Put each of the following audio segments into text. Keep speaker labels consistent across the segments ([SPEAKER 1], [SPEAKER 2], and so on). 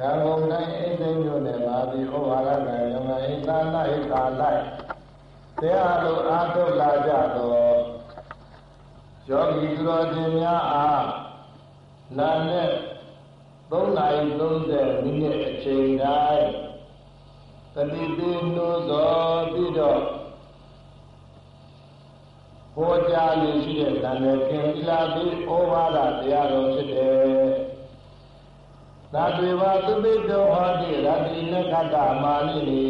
[SPEAKER 1] ရန်ကုန်တိုင်းအိသိမ်းမြို့နယ်မှာဒီဩဝါဒကံယမဟိသာလိုက်ကာလိုက်တရားလိုအားထုတ်လာကြတော့ယောဂီသူတော်ရှင်များအားနာနဲ့3နာရီ30မိနစ်အချိန်တိုင်းတတိပိနှိုးတော်ပြီးတော့ဟောကြားရရှိတဲ့တန်တဲ့ခင်သီလာပြီးဩဝါဒတရားတော်ဖြစ်တယ်။ သာတွေဝသုပိတောဟောတိရတိနကတမာနိနိ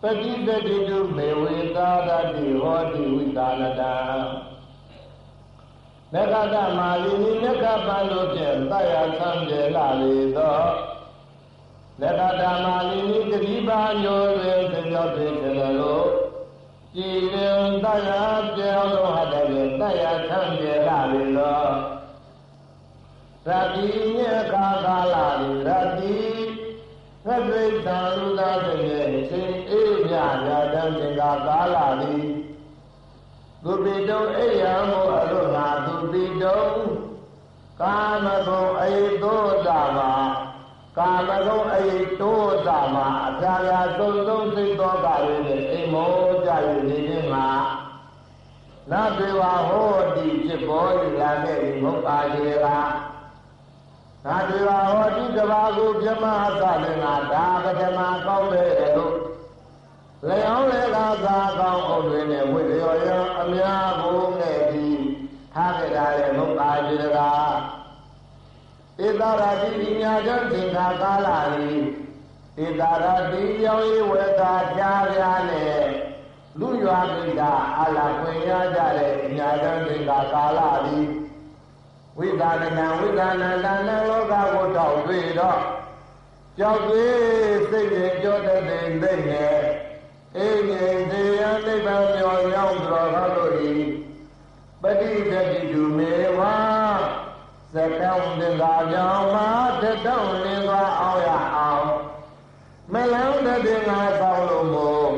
[SPEAKER 1] ပတိတတိတုမေဝေသာရတိဟောတိဝိသနတံနကတမာလိနိနကပံလို့ဖြင့်တယသံကျေလာလေသောနကတမာလိနိတတိပါညောရေသကြောင့်ဖြစ်တယ်လို့ကြည်ရင်တရားပြောင်းလို့ဟတဲ့တရားဆန်းပြေလာပြီတော့ ရတိညခါကာလာရတိသဗ္ဗေတံလူသားတဲ့ရှင်အေးမြရာတံသင်္ကာကာလာသည်သူပိတုံအိယံမောအရုဏာသူပိတုံကာမဂုံအေသောတာမှာကာမဂုံအေတောတာမှာအပြာရာသုံးသုံးသိသောကရင်းနဲ့အိမ်မောကြရနေခြင်းမှာနတ်တွေဝဟောတိဖြစ်ပေါ်လာခဲ့ပြီမဟုတ်ပါ သေးလားနတ်တွေဝဟောတိတဘာကိုပြမအသလည်းငါဒါပထမကောင်းတယ်လို့လေအောင်လေကသာကောင်းအောင်တွေနဲ့ဝိရောရအများဘုံနဲ့ပြီးထားကြတာလည်းမဟုတ်ပါသေးလားဧတာရတိပညာကြောင့်သင်္ခါကာလဤဧတာရတိယောဤဝေတာကြားပြားနဲ့လူရွာကိတာအလာခွင့်ရကြတဲ့ပညာကြောင့်သင်္ခါကာလဤ ဝိဒါနနံဝိဒါနန္တနလောကကိုတောက်တွေ့တော့ကြောက်သေးစိတ်နဲ့ကြောတဲ့တဲ့သိနဲ့အိငိသေယနိဗ္ဗာန်မြော်ရောက်တော်ဟောလို့ဤပฏิတတိတုမေဝါစတောင်းတင်သာကြောင့်မာတတောင်းလင်းသွားအောင်ရအောင်မလန်းတဲ့ငါဆောင်လို့မို့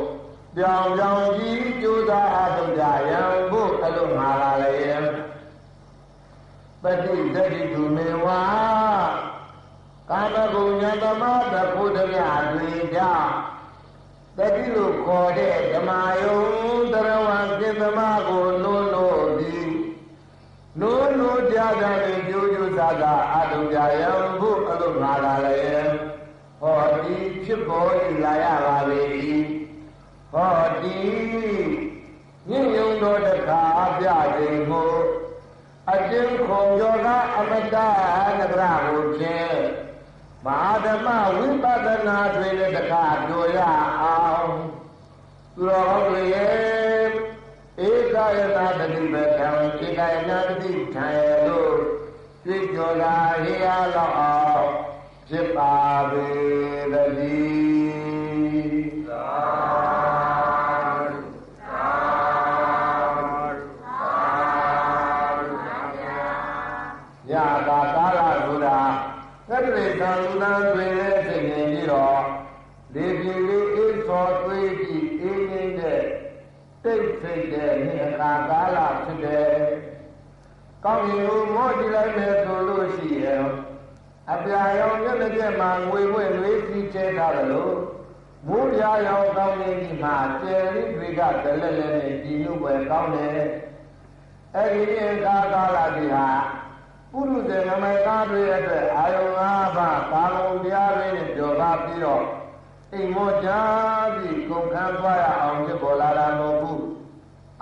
[SPEAKER 1] ပြောင်ပြောင်ကြီးကြိုးစားအထုကြရန်ဖို့အလို့ငါလာလေ ပฏิသတိတုမေဝါကာမဂုဏသမတခုတမြတွေကြောင့်တတိလို့ခေါ်တဲ့ဓမ္မယုံတရဝံစေသမကိုလုံးလို့ပြီးနိုးနိုးကြတဲ့ကြိုးကြိုးစားစားအတုကြယံဖို့အလို့ငါလာလေဟောဒီဖြစ်ပေါ်လာရပါလေဟောဒီညဉ့်ယုံတော်တခါပြခြင်းကို အကျဉ်းခုံကျော်ကအမတနဂရကိုဖြင့်မဟာဓမ္မဝိပဿနာတွေလည်းတခါတို့ရအောင်သူတော်ဟောတွေရဲ့ဧကယနာတတိပကံဧကယနာတတိခံရလို့ကြွကြော်လာရေရလောက်အောင်ဖြစ်ပါပေသတည်း တိတ်ဆိတ်တဲ့နေအခါကာလဖြစ်တယ်။ကောင်းရင်ကိုမောကြည့်လိုက်မယ်ဆိုလို့ရှိရင်အပြာရောင်မျက်နှာကျက်မှာငွေဝဲလွေးစီးကျဲထားတယ်လို့မိုးပြာရောင်ကောင်းရင်ဒီမှာကျယ်ရင်းတွေကတလဲလဲနဲ့ဒီလိုပဲကောင်းတယ်။အဲဒီအခါကာလဒီဟာပုရုဇဉ်နမကားတွေအတွက်အာယုံ၅ပါးကာလုံတရားတွေနဲ့ကြော်ပါပြီးတော့အိမ်မောကြပြီးကုန်ခန်းသွားရအောင်ဖြစ်ပေါ်လာတာမဟုတ်ဘူး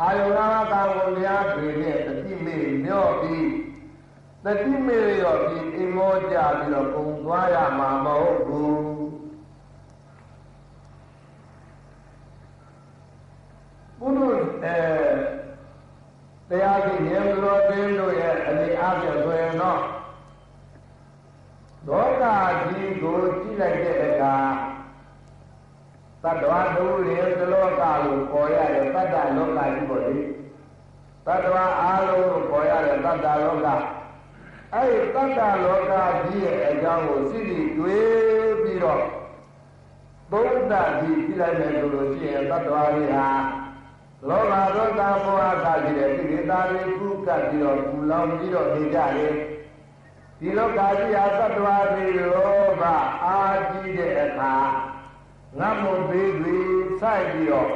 [SPEAKER 1] အာယုံ၅ပါးကာလုံတရားတွေနဲ့တတိမေမျော့ပြီးတတိမေရောပြီးအိမ်မောကြပြီးတော့ကုန်သွားရမှာမဟုတ်ဘူးပုရုအဲတရားကြီးဉာဏ်တော်တင်းတို့ရဲ့အနေအချင်းဆိုရင်တော့လောကကြီးကိုကြည့်လိုက်တဲ့အခါ သတ္တဝါတို့ရဲ့သလောကကိုခေါ်ရတဲ့တတ္တလောကကြီးပေါ့လေတတ္တဝါအားလုံးကိုခေါ်ရတဲ့တတ္တလောကအဲ့ဒီတတ္တလောကကြီးရဲ့အကြောင်းကိုစိတိတွေးပြီးတော့သုံးသပ်ပြီးပြလိုက်မယ်ဆိုလို့ရှိရင်တတ္တဝါတွေဟာလောဘဒေါသမောဟကကြီးတဲ့ကိလေသာတွေကုကပ်ပြီးတော့ပူလောင်ပြီးတော့နေကြတယ်။တဒီလောကကြီးဟာသတ္တဝါတွေရောကအာကြီးတဲ့အခါ ငတ်မွသေးတွေစိုက်ပြီးတော့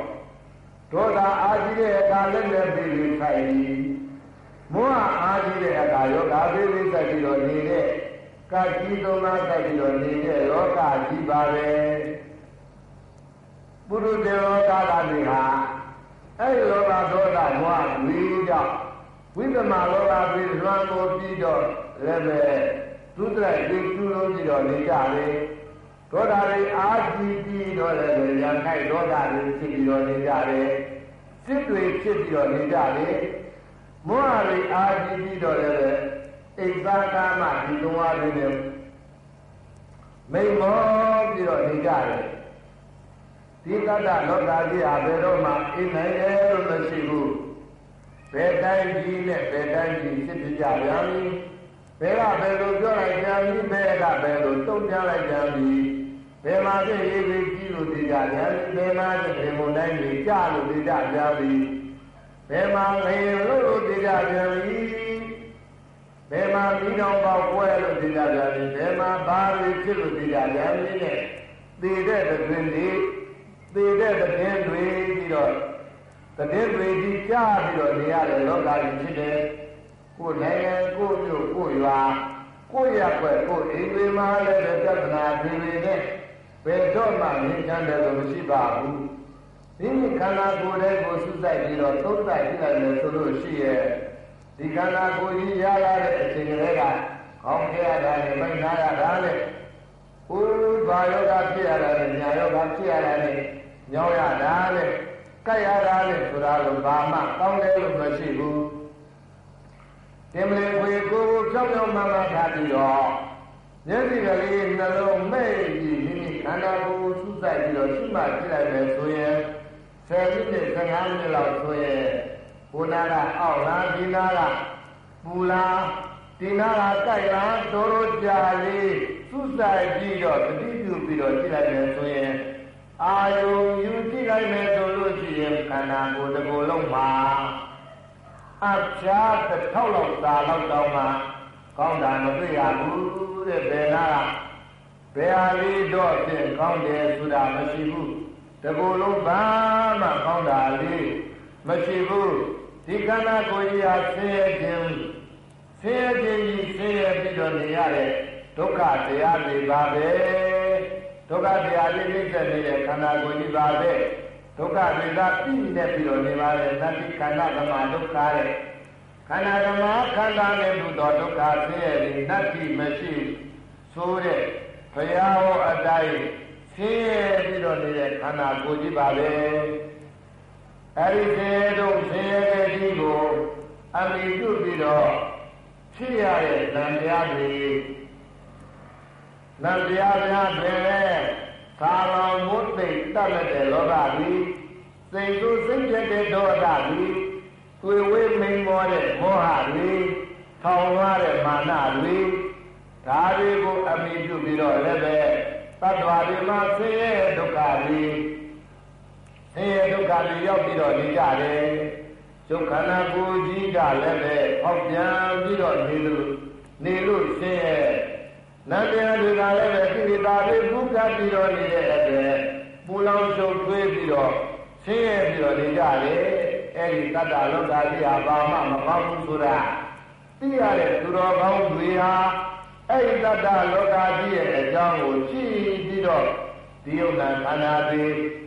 [SPEAKER 1] ဒေါသအာကြီးတဲ့အခါလက်လက်သေးတွေစိုက်ပြီးမောဟအာကြီးတဲ့အခါယောဂသေးတွေစိုက်ပြီးတော့နေတဲ့ကကြီးသုံးပါးစိုက်ပြီးတော့နေတဲ့လောကကြီးပါပဲပုရုသေလောကကတွေဟာအဲ့ဒီလောဘဒေါသမောဟဝိကြောင့်ဝိသမလောဘပြီးလွှမ်းကိုပြီးတော့လည်းပဲသုတ္တရဒီကျူလုံးပြီးတော့နေကြတယ် ဒေါသတွေအာကြီးပြီးတော့လည်းရံခိုက်ဒေါသတွေဖြစ်ပြီးတော့နေကြတယ်စစ်တွေဖြစ်ပြီးတော့နေကြတယ်မောဟတွေအာကြီးပြီးတော့လည်းအိသကာမဒီလုံးဝတွေနဲ့မိမောပြီးတော့နေကြတယ်ဒီတတ္တလောကကြီးဟာဘယ်တော့မှအိနိုင်တယ်လို့မရှိဘူးဘယ်တိုင်းကြီးနဲ့ဘယ်တိုင်းကြီးဖြစ်ပြကြပြန်ပြီဘယ်ကဘယ်လိုပြောလိုက်ကြပြီဘယ်ကဘယ်လိုတုံ့ပြန်လိုက်ကြပြီ ဘယ်မှာဖြစ်ရေးပြီးကြီးလို့သိကြပြန်ပြီဘယ်မှာဖြစ်ဒီမုန်တိုင်းကြီးကြလို့သိကြပြန်ပြီဘယ်မှာငရေလို့လို့သိကြပြန်ပြီဘယ်မှာပြီးတော့ပေါက်ပွဲလို့သိကြပြန်ပြီဘယ်မှာဘာတွေဖြစ်လို့သိကြပြန်ပြီနဲ့သိတဲ့တွင်ဒီသိတဲ့တွင်တွေပြီးတော့တည်တွေကြီးကြားပြီးတော့နေရတဲ့လောကကြီးဖြစ်တယ်ကိုယ်နိုင်ငံကိုယ်မြို့ကိုယ်ရွာကိုယ်ရက်ွယ်ကိုယ်အိမ်တွေမှာလည်းပြဿနာတွေတွေနဲ့ ဘယ်တော့မှမြင်ချမ်းတယ်လို့မရှိပါဘူးဒီခန္ဓာကိုယ်လေးကိုစုစိုက်ပြီးတော့သုံးတိုက်ပြလိုက်မယ်ဆိုလို့ရှိရဲ့ဒီခန္ဓာကိုယ်ကြီးရလာတဲ့အချိန်ကလေးကခေါင်းခဲ့ရတာနဲ့မိုက်နာရတာနဲ့ဥဘာယောဂဖြစ်ရတာနဲ့ညာယောဂဖြစ်ရတာနဲ့ညောင်းရတာနဲ့ကြိုက်ရတာနဲ့ဆိုတာလို့ဘာမှကောင်းတယ်လို့မရှိဘူးတင်မလင်ခွေကိုကိုဖြောင်းဖြောင်းမှမှထားပြီးတော့မျက်စိကလေးနှလုံးမဲ့ပြီးမိမိ ခန္ဓာကိုယ်ကိုစုစိုက်ပြီးတော့ရှိမှကြည့်လိုက်မယ်ဆိုရင်10မိနစ်15မိနစ်လောက်ဆိုရင်ဘုနာကအောက်လားဒီနာကပူလားဒီနာကကြိုက်လားတော်တော်ကြာလေးစုစိုက်ပြီးတော့တတိပြုပြီးတော့ကြည့်လိုက်မယ်ဆိုရင်အာယုံယူကြည့်လိုက်မယ်ဆိုလို့ရှိရင်ခန္ဓာကိုယ်တစ်ကိုယ်လုံးမှာအပြားတစ်ထောက်လောက်သာလောက်တောင်းမှကောင်းတာမတွေ့ရဘူးတဲ့ဘယ်နာက ဘယ်ဟာလေးတော့ဖြင့်ကောင်းတယ်ဆိုတာမရှိဘူးတကူလုံးဘာမှကောင်းတာလေးမရှိဘူးဒီခန္ဓာကိုယ်ကြီးဟာဆင်းရဲခြင်းဆင်းရဲခြင်းကြီးဆင်းရဲပြီးတော့နေရတဲ့ဒုက္ခတရားတွေပါပဲဒုက္ခတရားလေးနှိမ့်ဆက်နေတဲ့ခန္ဓာကိုယ်ကြီးပါပဲဒုက္ခတွေကပြည့်နေပြီးတော့နေပါလေသတိခန္ဓာကမှဒုက္ခရဲ့ခန္ဓာကမှခန္ဓာနဲ့ပြုသောဒုက္ခဆင်းရဲတွေနတ္တိမရှိဆိုတဲ့ ဘုရားဟောအတိုင်းဆင်းရဲပြီးတော့နေတဲ့ခန္ဓာကိုယ်ကြီးပါပဲအဲဒီဆင်းရဲတို့ဆင်းရဲတဲ့ဒီကိုအမိပြုပြီးတော့ဖြစ်ရတဲ့ဉာဏ်တရားတွေနတ်တရားများတွင်လည်းသာလောင်မုတ်သိတတ်လက်တဲ့လောကကြီးစိတ်ကိုစိတ်ပြတဲ့ဒေါသကြီးတွေ့ဝေးမိန်မောတဲ့မောဟကြီးထောင်သွားတဲ့မာနကြီး ဒါတွေကိုအမိပြုပြီးတော့လည်းပဲသတ္တဝါတွေမှာဆင်းရဲဒုက္ခကြီးဆင်းရဲဒုက္ခတွေရောက်ပြီးတော့နေကြတယ်ဒုက္ခနာကိုကြီးကလည်းပဲဟောက်ပြန်ပြီးတော့နေလို့နေလို့ဆင်းရဲနတ်တရားတွေကလည်းပဲကိလေသာတွေပုကပြီးတော့နေတဲ့အတွက်ပူလောင်ရှုပ်ထွေးပြီးတော့ဆင်းရဲပြီးတော့နေကြတယ်အဲ့ဒီတတ္တလောကကြီးဟာဘာမှမကောင်းဘူးဆိုတာသိရတဲ့သူတော်ကောင်းတွေဟာ အဲ့ဒီတတ္တလောကကြီးရဲ့အကြောင်းကိုကြည့်ပြီးတော့ဒီယုတ်တန်ခန္ဓာတွေ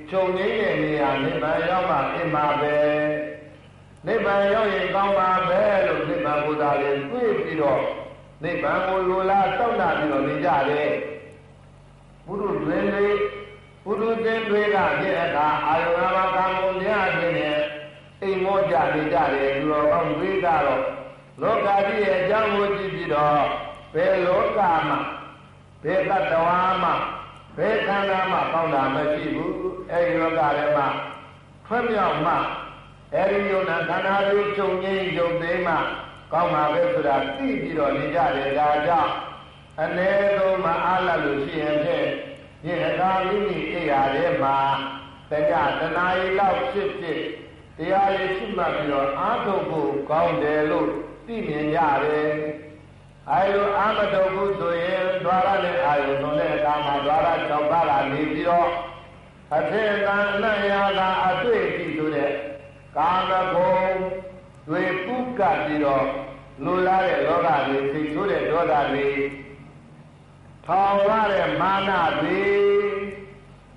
[SPEAKER 1] ချုပ်ငိမ့်တဲ့နေရာနိဗ္ဗာန်ရောက်မှအင်ပါပဲနိဗ္ဗာန်ရောက်ရင်ကောင်းပါပဲလို့နိဗ္ဗာန်ဘုရားလေးတွေ့ပြီးတော့နိဗ္ဗာန်ကိုလိုလားတောက်တာပြီးတော့နေကြတယ်ဘုရုတွင်တွေဘုရုသင်တွေကပြည့်အခါအာယုနာမကံကုန်များခြင်းနဲ့အိမ်မောကြနေကြတယ်သူတော်ကောင်းတွေကတော့လောကကြီးရဲ့အကြောင်းကိုကြည့်ပြီးတော့ ဘယ်လောကမှာဘယ်တတဝါမှာဘယ်ခန္ဓာမှာကောင်းတာမရှိဘူးအဲဒီလောကထဲမှာဖွံ့မြောက်မှအဲဒီယုံနာခန္ဓာတွေချုပ်ငြိမ်းယုံသိမှကောင်းပါပဲဆိုတာသိပြီးတော့နေကြတယ်ဒါကြောင့်အ ਨੇ ဆုံးမအားလလို့ရှိရင်ဖြင့်ဒီအခါမိမိအိယာထဲမှာတကြတနာရီလောက်ဖြစ်ဖြစ်တရားရည်ရှိမှပြီးတော့အားထုတ်ဖို့ကောင်းတယ်လို့သိမြင်ကြတယ် အာယုအာမတုဘူးဆိုရင်ဒွါရနဲ့အာယုသွန်တဲ့အခါမှာဒွါရ6ပါးကနေပြီးတော့အထေကံအနယတာအတွေ့အထိဆိုတဲ့ကာမဂုဏ်တွေပုကပြီးတော့လူလာတဲ့လောကတွေသိဆိုးတဲ့ဒေါသတွေထောင်ရတဲ့မာနတွေ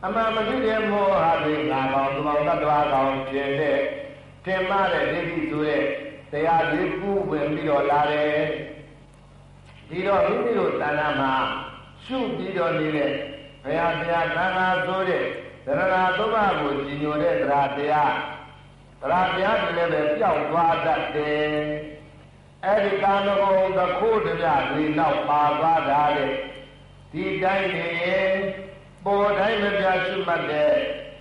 [SPEAKER 1] အမှန်မသိတဲ့မောဟတွေငါကောင်သူကောင်တ attva ကောင်ကျင်တဲ့တင်မတဲ့ဒိဋ္ဌိဆိုတဲ့တရားတွေပူဝင်ပြီးတော့လာတယ် ဒီတော့မိမိတို့တဏ္ဍာမှာရှုပြီးတော့နေတဲ့ဘုရားတရားသံဃာဆိုတဲ့သရဏသုံးပါးကိုကြီးညိုတဲ့တရားတရားတရားတရားတွေလည်းပဲပျောက်သွားတတ်တယ်အဲ့ဒီကာမဂုဏ်သခိုးတရားတွေနောက်ပါသွားတာလေဒီတိုင်းနေရင်ပေါ်တိုင်းမပြရှိမှတ်တဲ့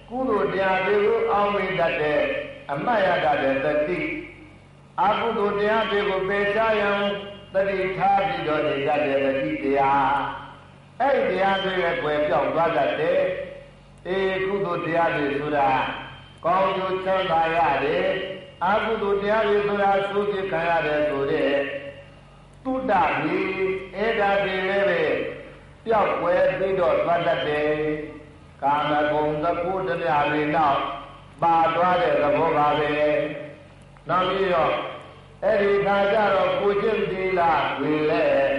[SPEAKER 1] ကုသိုလ်တရားတွေကိုအောင်းမိတတ်တဲ့အမတ်ရတတ်တဲ့တတိအကုသိုလ်တရားတွေကိုပယ်ချရန် တတိထားပြီးတော့နေတတ်တဲ့တတိတရားအဲ့ဒီတရားတွေရဲ့ွယ်ပြောက်သွားတတ်တဲ့အေကုသိုလ်တရားတွေဆိုတာကောင်းကျိုးချမ်းသာရတယ်အကုသိုလ်တရားတွေဆိုတာသုတိခံရတယ်ဆိုတဲ့တုဒ္ဒကြီးအဲ့ဒါတွေလည်းပဲပျောက်ွယ်ပြီးတော့သွားတတ်တယ်ကာမဂုဏ်သကုတရားတွေနောက်ပါသွားတဲ့သဘောပါပဲနောက်ပြီးတော့ အဲ့ဒီခါကျတော့ကိုကျင့်သီလတွေလည်း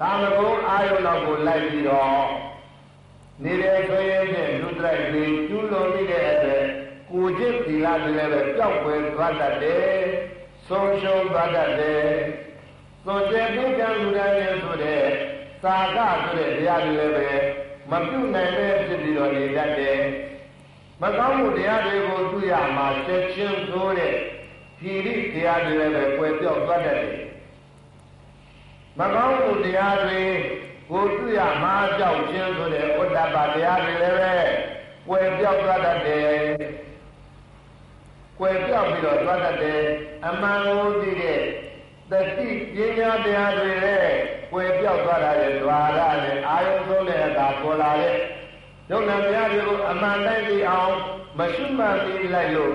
[SPEAKER 1] ကာမဂုဏ်အာယုလောက်ကိုလိုက်ပြီးတော့နေတဲ့ဆိုရင်ဖြင့်လူတိုက်တွေကျူးလွန်ပြီးတဲ့အတွက်ကိုကျင့်သီလတွေလည်းပဲပျောက်ွယ်သွားတတ်တယ်ဆုံးရှုံးသွားတတ်တယ်သွန်ကျဲဒုက္ခလူတိုင်းရဲ့ဆိုတဲ့သာကဆိုတဲ့တရားတွေလည်းပဲမပြုနိုင်တဲ့ဖြစ်ပြီးတော့နေတတ်တယ်မကောင်းမှုတရားတွေကိုသူရမှာချက်ချင်းဆိုတဲ့ ဖြီရိတရားတွေလည်းပဲကွယ်ပြောက်သွားတတ်တယ်မကောင်းမှုတရားတွေကိုသူရမှာကြောက်ခြင်းဆိုတဲ့ဥဒ္ဒပတရားတွေလည်းပဲကွယ်ပြောက်သွားတတ်တယ်ကွယ်ပြောက်ပြီးတော့သွားတတ်တယ်အမှန်ကိုသိတဲ့တတိပညာတရားတွေလည်းကွယ်ပြောက်သွားတာလေဓွာရနဲ့အာယုံဆုံးတဲ့အခါပေါ်လာတဲ့ယုံနာတရားတွေကိုအမှန်တိုင်းသိအောင်မရှုမှတ်ပြီးလိုက်လို့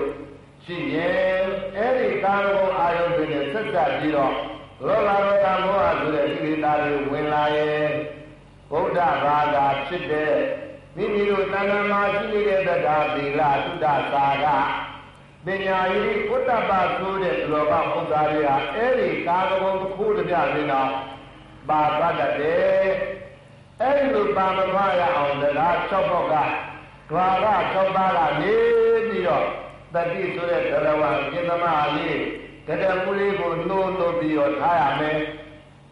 [SPEAKER 1] ရှိရင်အဲ့ဒီကာမဂုဏ်အာယုံတွေနဲ့ဆက်ဆက်ပြီးတော့လောဘဒေါသမောဟဆိုတဲ့ကိလေသာတွေဝင်လာရင်ဗုဒ္ဓဘာသာဖြစ်တဲ့မိမိတို့တဏ္ဍာမှာရှိနေတဲ့တတာသီလသုဒ္ဓသာကပညာရည်ဥတ္တပဆိုတဲ့သူတော်ကောင်းဥစ္စာတွေဟာအဲ့ဒီကာမဂုဏ်တစ်ခုတည်းပြနေတော့ပါသွားတတ်တယ်အဲ့ဒီလိုပါမသွားရအောင်တရား၆ပေါက်ကဓွာရ၆ပါးကနေပြီးတော့ တတိဆိုတဲ့ဒရဝံကိသမလေးတတမှုလေးကိုနှိုးနှိုးပြီးတော့ထားရမယ်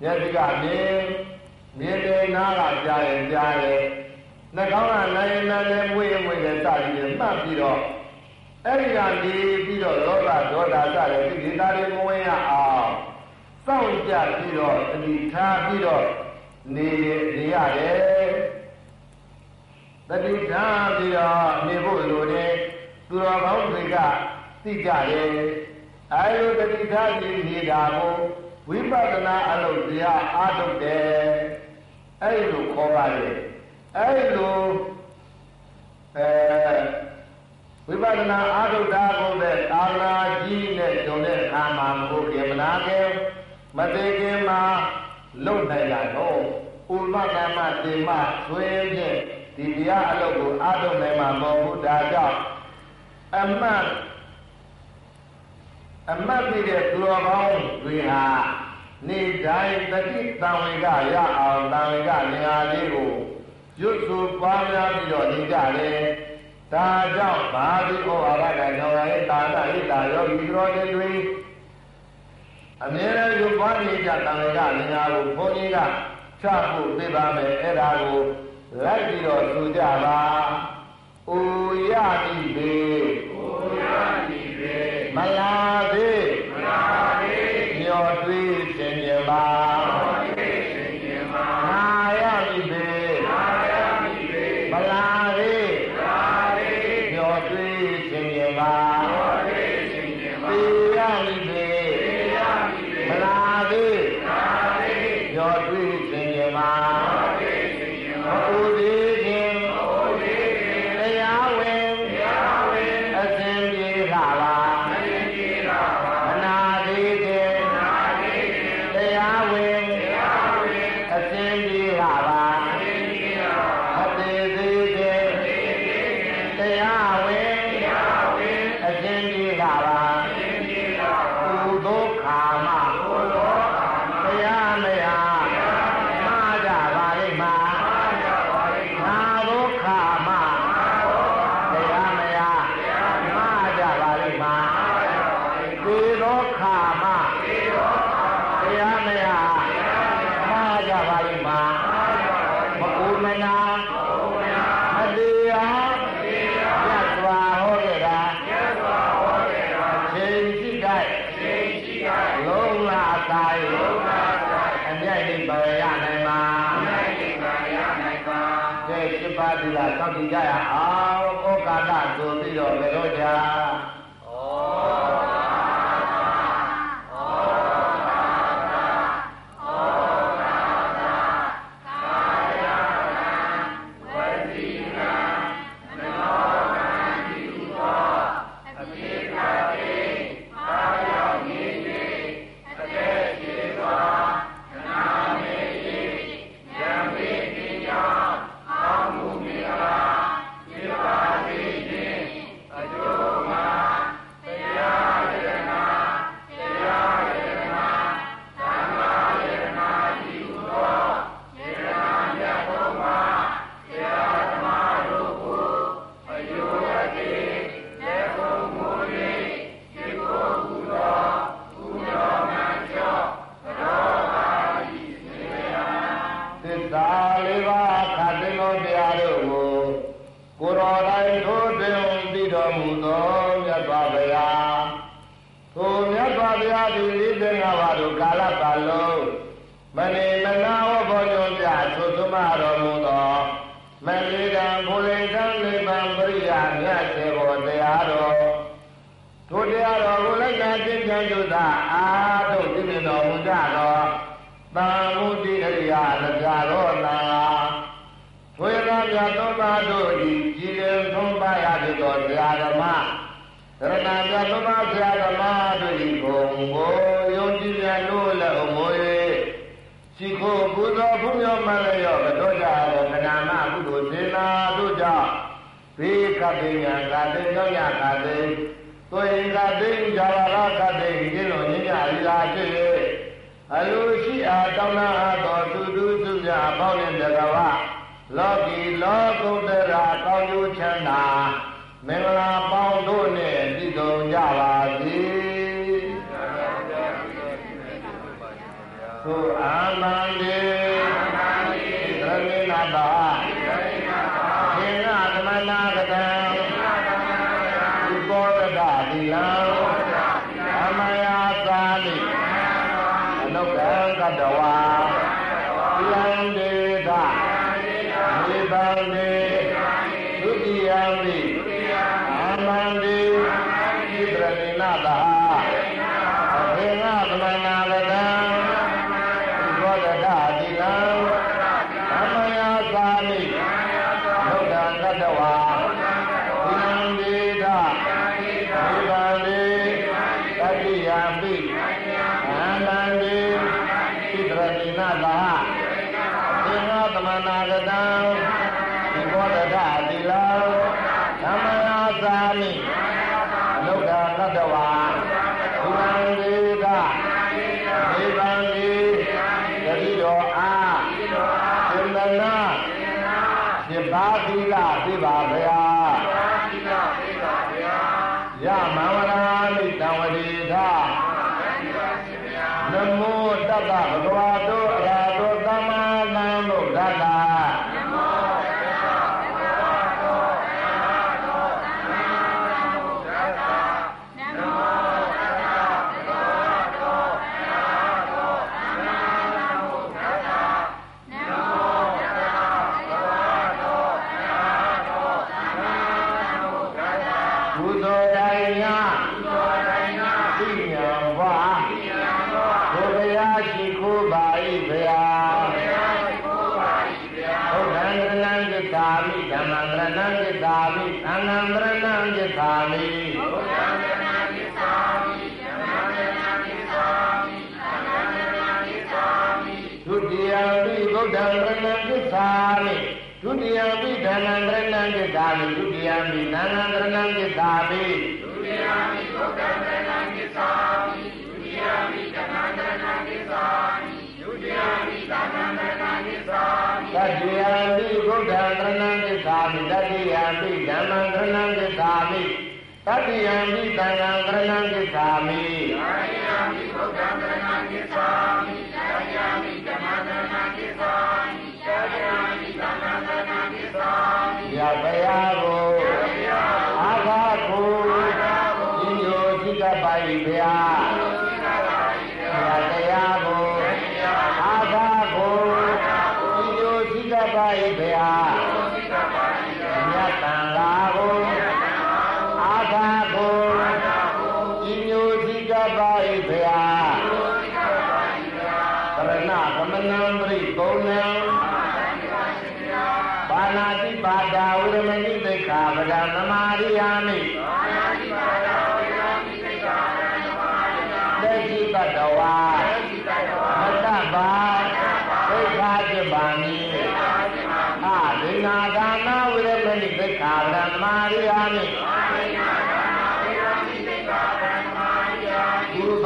[SPEAKER 1] မျက်စိကမြင်မြင်တယ်နားကကြားရင်ကြားတယ်နှာခေါင်းကနိုင်ရင်လည်းမွေးမွေးတယ်စပြီးမှတ်ပြီးတော့အဲ့ဒီကနေပြီးတော့လောဘဒေါသစတဲ့ဒီဒေသတွေမဝင်ရအောင်စောင့်ကြပြီးတော့အမိထားပြီးတော့နေနေရတယ်တတိထားပြီးတော့နေဖို့လိုတယ် သူတော်ကောင်းတွေကသိကြတယ်အဲလိုတတိထားပြီးနေတာကိုဝိပဿနာအလုပ်တရားအားထုတ်တယ်အဲ့လိုခေါ်ပါလေအဲ့လိုအဲဝိပဿနာအာထုတာကိုပဲသာနာကြီးနဲ့ဂျုံတဲ့အခါမှာမဟုတ်ခင်မနာခင်မသေးခင်မှာလုံနိုင်ရတော့ဥပဒမတေမဆွေးဖြင့်ဒီတရားအလုပ်ကိုအာထုနိုင်မှာမဟုတ်ဘူးဒါကြောင့် အမတ်အမတ်ပြီးတဲ့သူတော်ကောင်းတွေဟာနေတိုင်းတတိတံဝေကရအောင်တံဝေကနေရာလေးကိုရွတ်ဆိုပွားများပြီးတော့နေကြတယ်ဒါကြောင့်ဘာဒီဩဝါဒကကြောင့်ရဲ့တာနာဣတာယောဂီတော်တွေအမြဲတမ်းရုပ်ပွားနေကြတန်ခါလင်္ကာကိုဘုန်းကြီးကချဖို့ပြပါမယ်အဲ့ဒါကိုလိုက်ပြီးတော့သူကြပါ။ အိုရတိပေအိုရတိပေမလာသေးမလာသေးညော်တွေးခြင်းကြပါ ဒံရဏံကိသာမိဒုတိယပိဒါနံရဏံကိသာမိဒုတိယပိဒါနံရဏံကိသာမိဒုတိယပိဘုဒ္ဓံရဏံကိသာမိဒုတိယပိဓမ္မံရဏံကိသာမိဒုတိယပိသာနံရဏံကိသာမိတတိယပိဘုဒ္ဓံရဏံကိသာမိတတိယပိဓမ္မံရဏံကိသာမိတတိယပိသံဃံရဏံကိသာမိတတိယပိဘုဒ္ဓံရဏံကိသာမိတတိ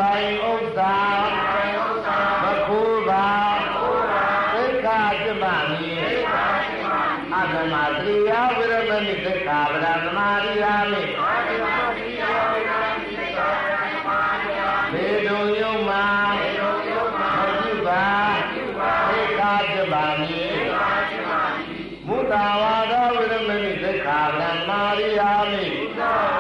[SPEAKER 1] ပိုင်ဥစ္စာမခုပါသိက္ခာจิตပါမိသိက္ခာအတ္တမတရိယာဝိရမဏိသိက္ခာပဒံသမာရိယာမိဘေဒုံယုံမာမပြုပါသိက္ခာပြပါမိမုတာဝါဒဝိရမဏိသိက္ခာပဒံသမာရိယာမိမု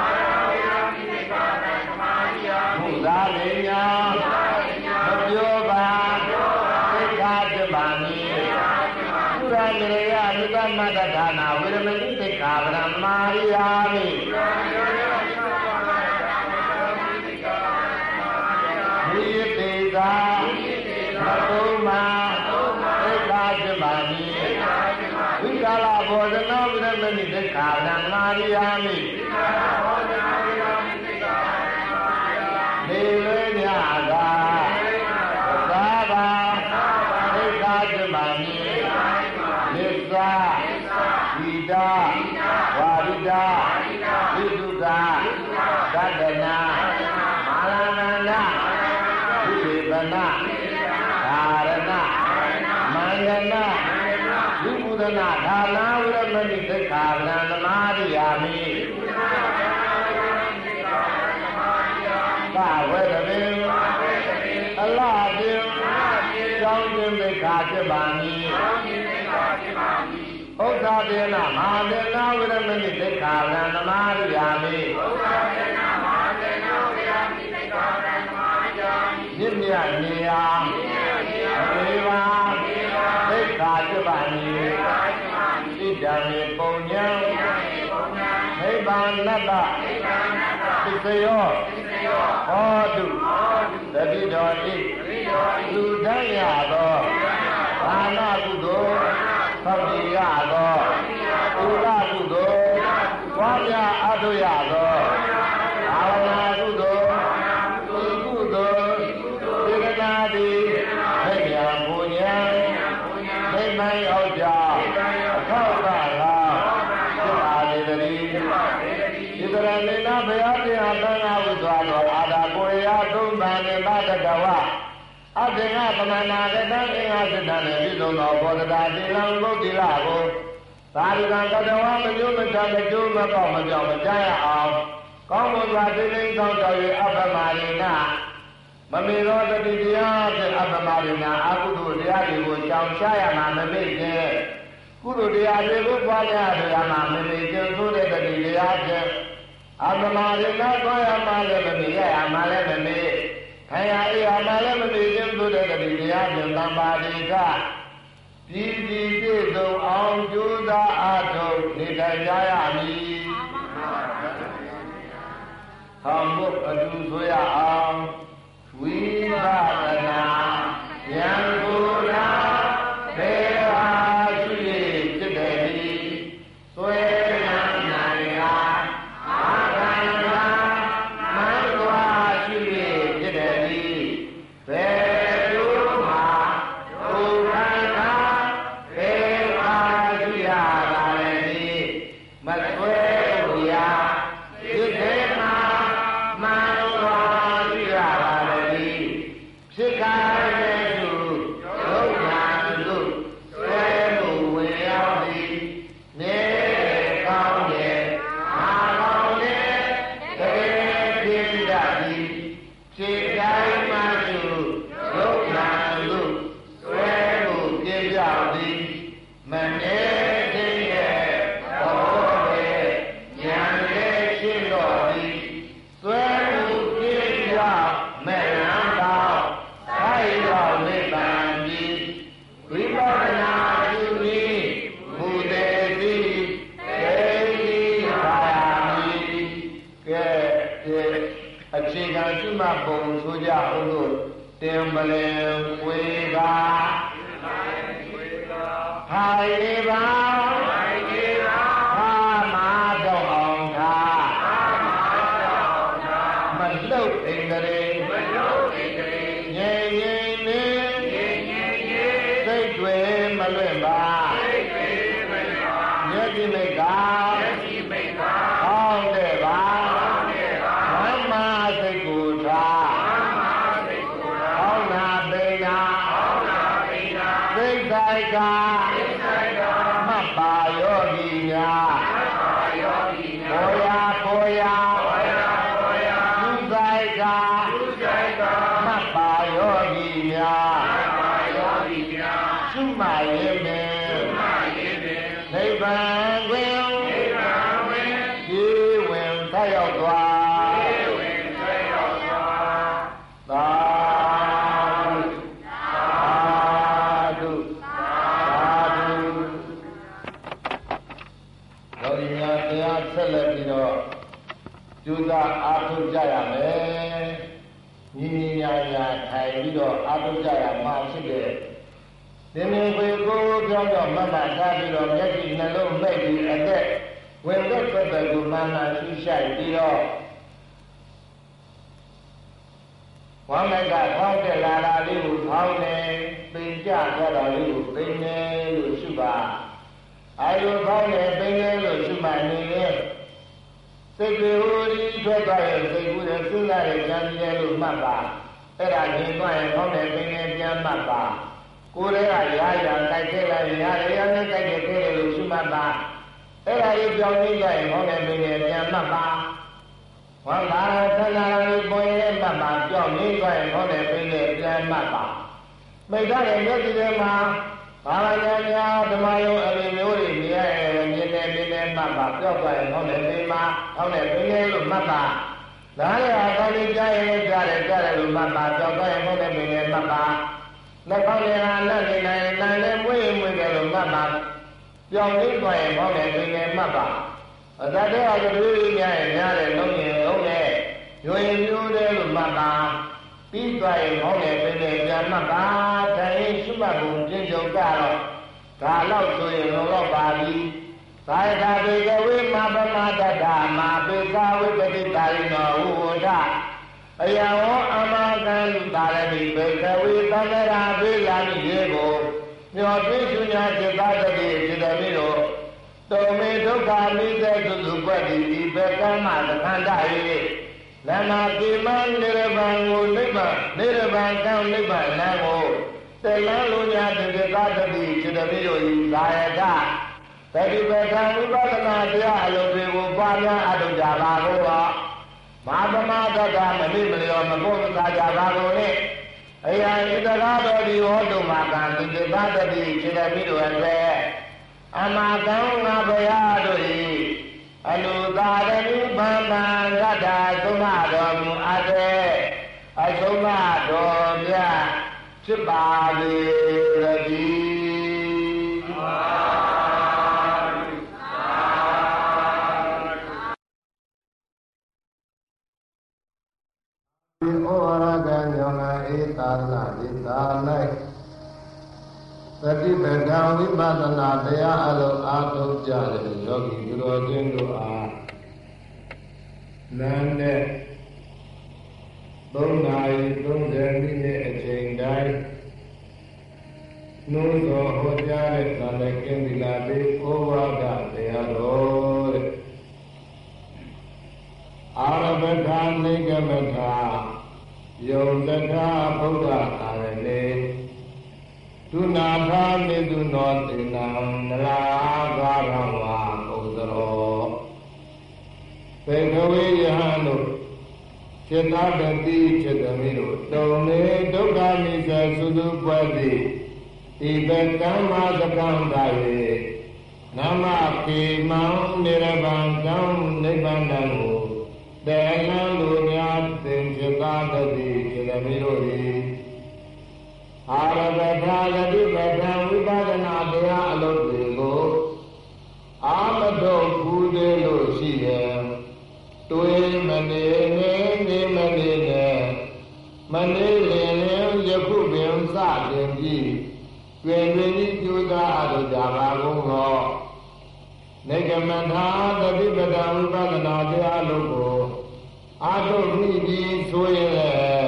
[SPEAKER 1] ခာပဒံသမာရိယာမိနေ ဥဒ္ဒါတေနမဟာတေနဝိရမဏိသိက္ခာပဒံသမာရိယာမိဥဒ္ဒါတေနမဟာတေနဝိရမဏိသိက္ခာပဒံသမာရိယာမိမြင့်မြတ်နေရာမြင့်မြတ်နေရာဝေဘာသိက္ခာဖြစ်ပါမည်သိက္ခာဖြစ်ပါမည်ဣဒံမေပုံညံဣဒံမေပုံညံနိဗ္ဗာန်တ္တနိဗ္ဗာန်တ္တသစ္စယောသစ္စယောဟောတုဟောတုတတိတော်ဣတတိတော်ဣလူတန်းရသောဒါနကုသိုလ် သဗ္ဗေရသောဥရကုသိုလ်ဝါပြအထုရသော ပမနာကတံအင်္ဂါစိတ္တနဲ့ပြုလုံးတော်ဘောဓတာတိလံဘုဒ္ဓိလကိုသာရကံကတဝမညုမချမကျိုးမကောက်မကြောက်မကြားရအောင်ကောင်းမွန်စွာသိသိကောင်းတော်၍အပ္ပမရိဏမမေရောတတိတရားဖြင့်အပ္ပမရိဏအကုသိုလ်တရားတွေကိုကြောင်ချရမှာမမေ့ခြင်းကုသိုလ်တရားတွေကိုပွားများရမှာမမေ့ခြင်းသို့တဲ့တတိတရားဖြင့်အပ္ပမရိဏကိုရမှာလည်းမမေ့ရရမှာလည်းမမေ့ ခံရအေးအမှလည်းမမေ့ခြင်းသို့တဲ့တတိတရားဖြင့်သံပါတိကပြည်ပြည်ပြည့်စုံအောင်ကြိုးစားအားထုတ်နေထိုင်ကြရမည်။ဟောမှုအတူဆိုရအောင်ဝိပဿနာဉာဏ်ကိုယ်နာဘေဟာ ဒီနေ့ကိုကိုပြောင်းပြောင်းမမထားပြီးတော့မျက်စိနှလုံးမိတ်ပြီးအသက်ဝင်သက်သက်သက်ကိုမှန်မှန်ရှိရှိပြီးတော့ဝမ်းမိုက်ကထောင်းတက်လာတာလေးကိုထောင်းနေပင်ကြသွားတာလေးကိုပင်နေလို့ရှိပါအာယုထောင်းနေပင်နေလို့ရှိမှနေရင်စိတ်တွေဟိုဒီထွက်သွားရင်စိတ်ကူးတယ်စဉ်းစားတယ်ကြံပြဲလို့မှတ်ပါအဲ့ဒါကျင်သွားရင်ထောင်းနေပင်နေပြန်မှတ်ပါ ကိုယ်လေးကရာရာတိုက်ခဲ့လိုက်ရာရာနဲ့တိုက်ခဲ့ခဲ့တယ်လို့ရှိမှတ်ပါအဲ့ဒါကြီးပြောင်းနေကြရင်ထောင်းနေပင်နေပြန်မှတ်ပါဝမ်းသာသနာလေးပေါ်ရဲ့မှတ်ပါပြောင်းနေသွားရင်ထောင်းနေပင်နေပြန်မှတ်ပါမိတ်တဲ့မျက်စိထဲမှာဘာဝညာညာဓမ္မယုံအရင်မျိုးတွေမြင်ရမြင်နေမြင်နေမှတ်ပါပြောက်သွားရင်ထောင်းနေပင်မှာထောင်းနေပင်နေလို့မှတ်ပါနားရအကောင်းကြီးကြားရင်ကြားတယ်ကြားတယ်လို့မှတ်ပါပြောက်သွားရင်ထောင်းနေပင်နေမှတ်ပါ နှာခေါင်းရည်ဟာလက်နေနိုင်နိုင်နဲ့မွေးမွေးတယ်လို့မှတ်ပါပြောင်းပြီးသွားရင်ထောင်းနေပင်နေမှတ်ပါအတတည်းအကတူကြီးများရင်များတယ်လုံးရင်လုံးနဲ့ရွေမျိုးတယ်လို့မှတ်ပါပြီးသွားရင်ဟောင်းတယ်ပြင်တယ်ပြန်မှတ်ပါတိုင်ရှိမှတ်ဖို့ပြင်းကြုံကြတော့ဒါတော့ဆိုရင်လုံးတော့ပါပြီသာယတာဘေကဝေမပမတတ္တမာပေသာဝိပတိတာရိနောဟူဝဒ အယဝောအမကံလူတာရတိဘေကဝေသန္တရာဘေလာမိရေကိုမျောပြည့်စုညာจิตတတိจิตမိတို့တုံမေဒုက္ခမိသက်သူသူပွက်ဒီဒီဘေကမသခန္ဓာ၏လမတိမနိရဗံကိုနိဗ္ဗာန်နိရဗံကံနိဗ္ဗာန်လမ်းကိုတေလန်းလူညာတိတသတိจิตမိတို့ဤသာယကတတိပဌာဝိပဿနာတရားအလုံးတွေကိုပွားများအထုတ်ကြပါကုန်ပါ မာသမတတ္တမနိမလျောမပုသသာကြပါကုန်နဲ့အယံဣတရာတော်ဒီဟောတုမာကံတိတသတိจิตမိတို့အတွက်အမကံငါဘုရားတို့ဤအလူသာရဏိဗန္တံရတ္တာသုံးမတော်မူအပ်တဲ့အသုံးမတော်မြတ်ဖြစ်ပါလေ ည်းဩဝရကညောနာဧသာသနာဧသာ၌သတိပဋ္ဌာန်ဝိပဿနာတရားအလုံးအားထုတ်ကြတဲ့ယောဂီသူတော်ချင်းတို့အားနန်းနဲ့3နာရီ30မိနစ်အချိန်တိုင်းနိုးတော်ဟောကြားတဲ့ကာလကင်းဒီလာလေးဩဝါဒတရားတော်တဲ့အာရဘထာနိဂမထာ ယုံတထာဘုရားအာရဏေဒုနာထာမေတုနောတေနံနလာသာရဝါဥဒရောပေခဝေယဟန်တို့จิตတတိจิตမိတို့တုံနေဒုက္ခမိစ္ဆာသုသုပွက်သည်ဤဘကမ္မသကံသာယေနမပေမံနိရဗံကံနိဗ္ဗာန်ကိုတေလံလူများသင်္ကြတာတတိ ိ ကလေးတို့သည်အာရပထဂတိပထဝိပဒနာတရားအလုပ်တွေကိုအာမတော်ဘူးသေးလို့ရှိတယ်တွေးမနေနေနေမနေနဲ့မနေရင်လည်းယခုပင်စတင်ပြီးတွင်တွင်ဤကျိုးသားအလိုကြပါကုန်သောနေကမထာတပိပဒဝိပဒနာတရားလို့ကိုအာထုတ်ပြီးဆိုရင်လည်း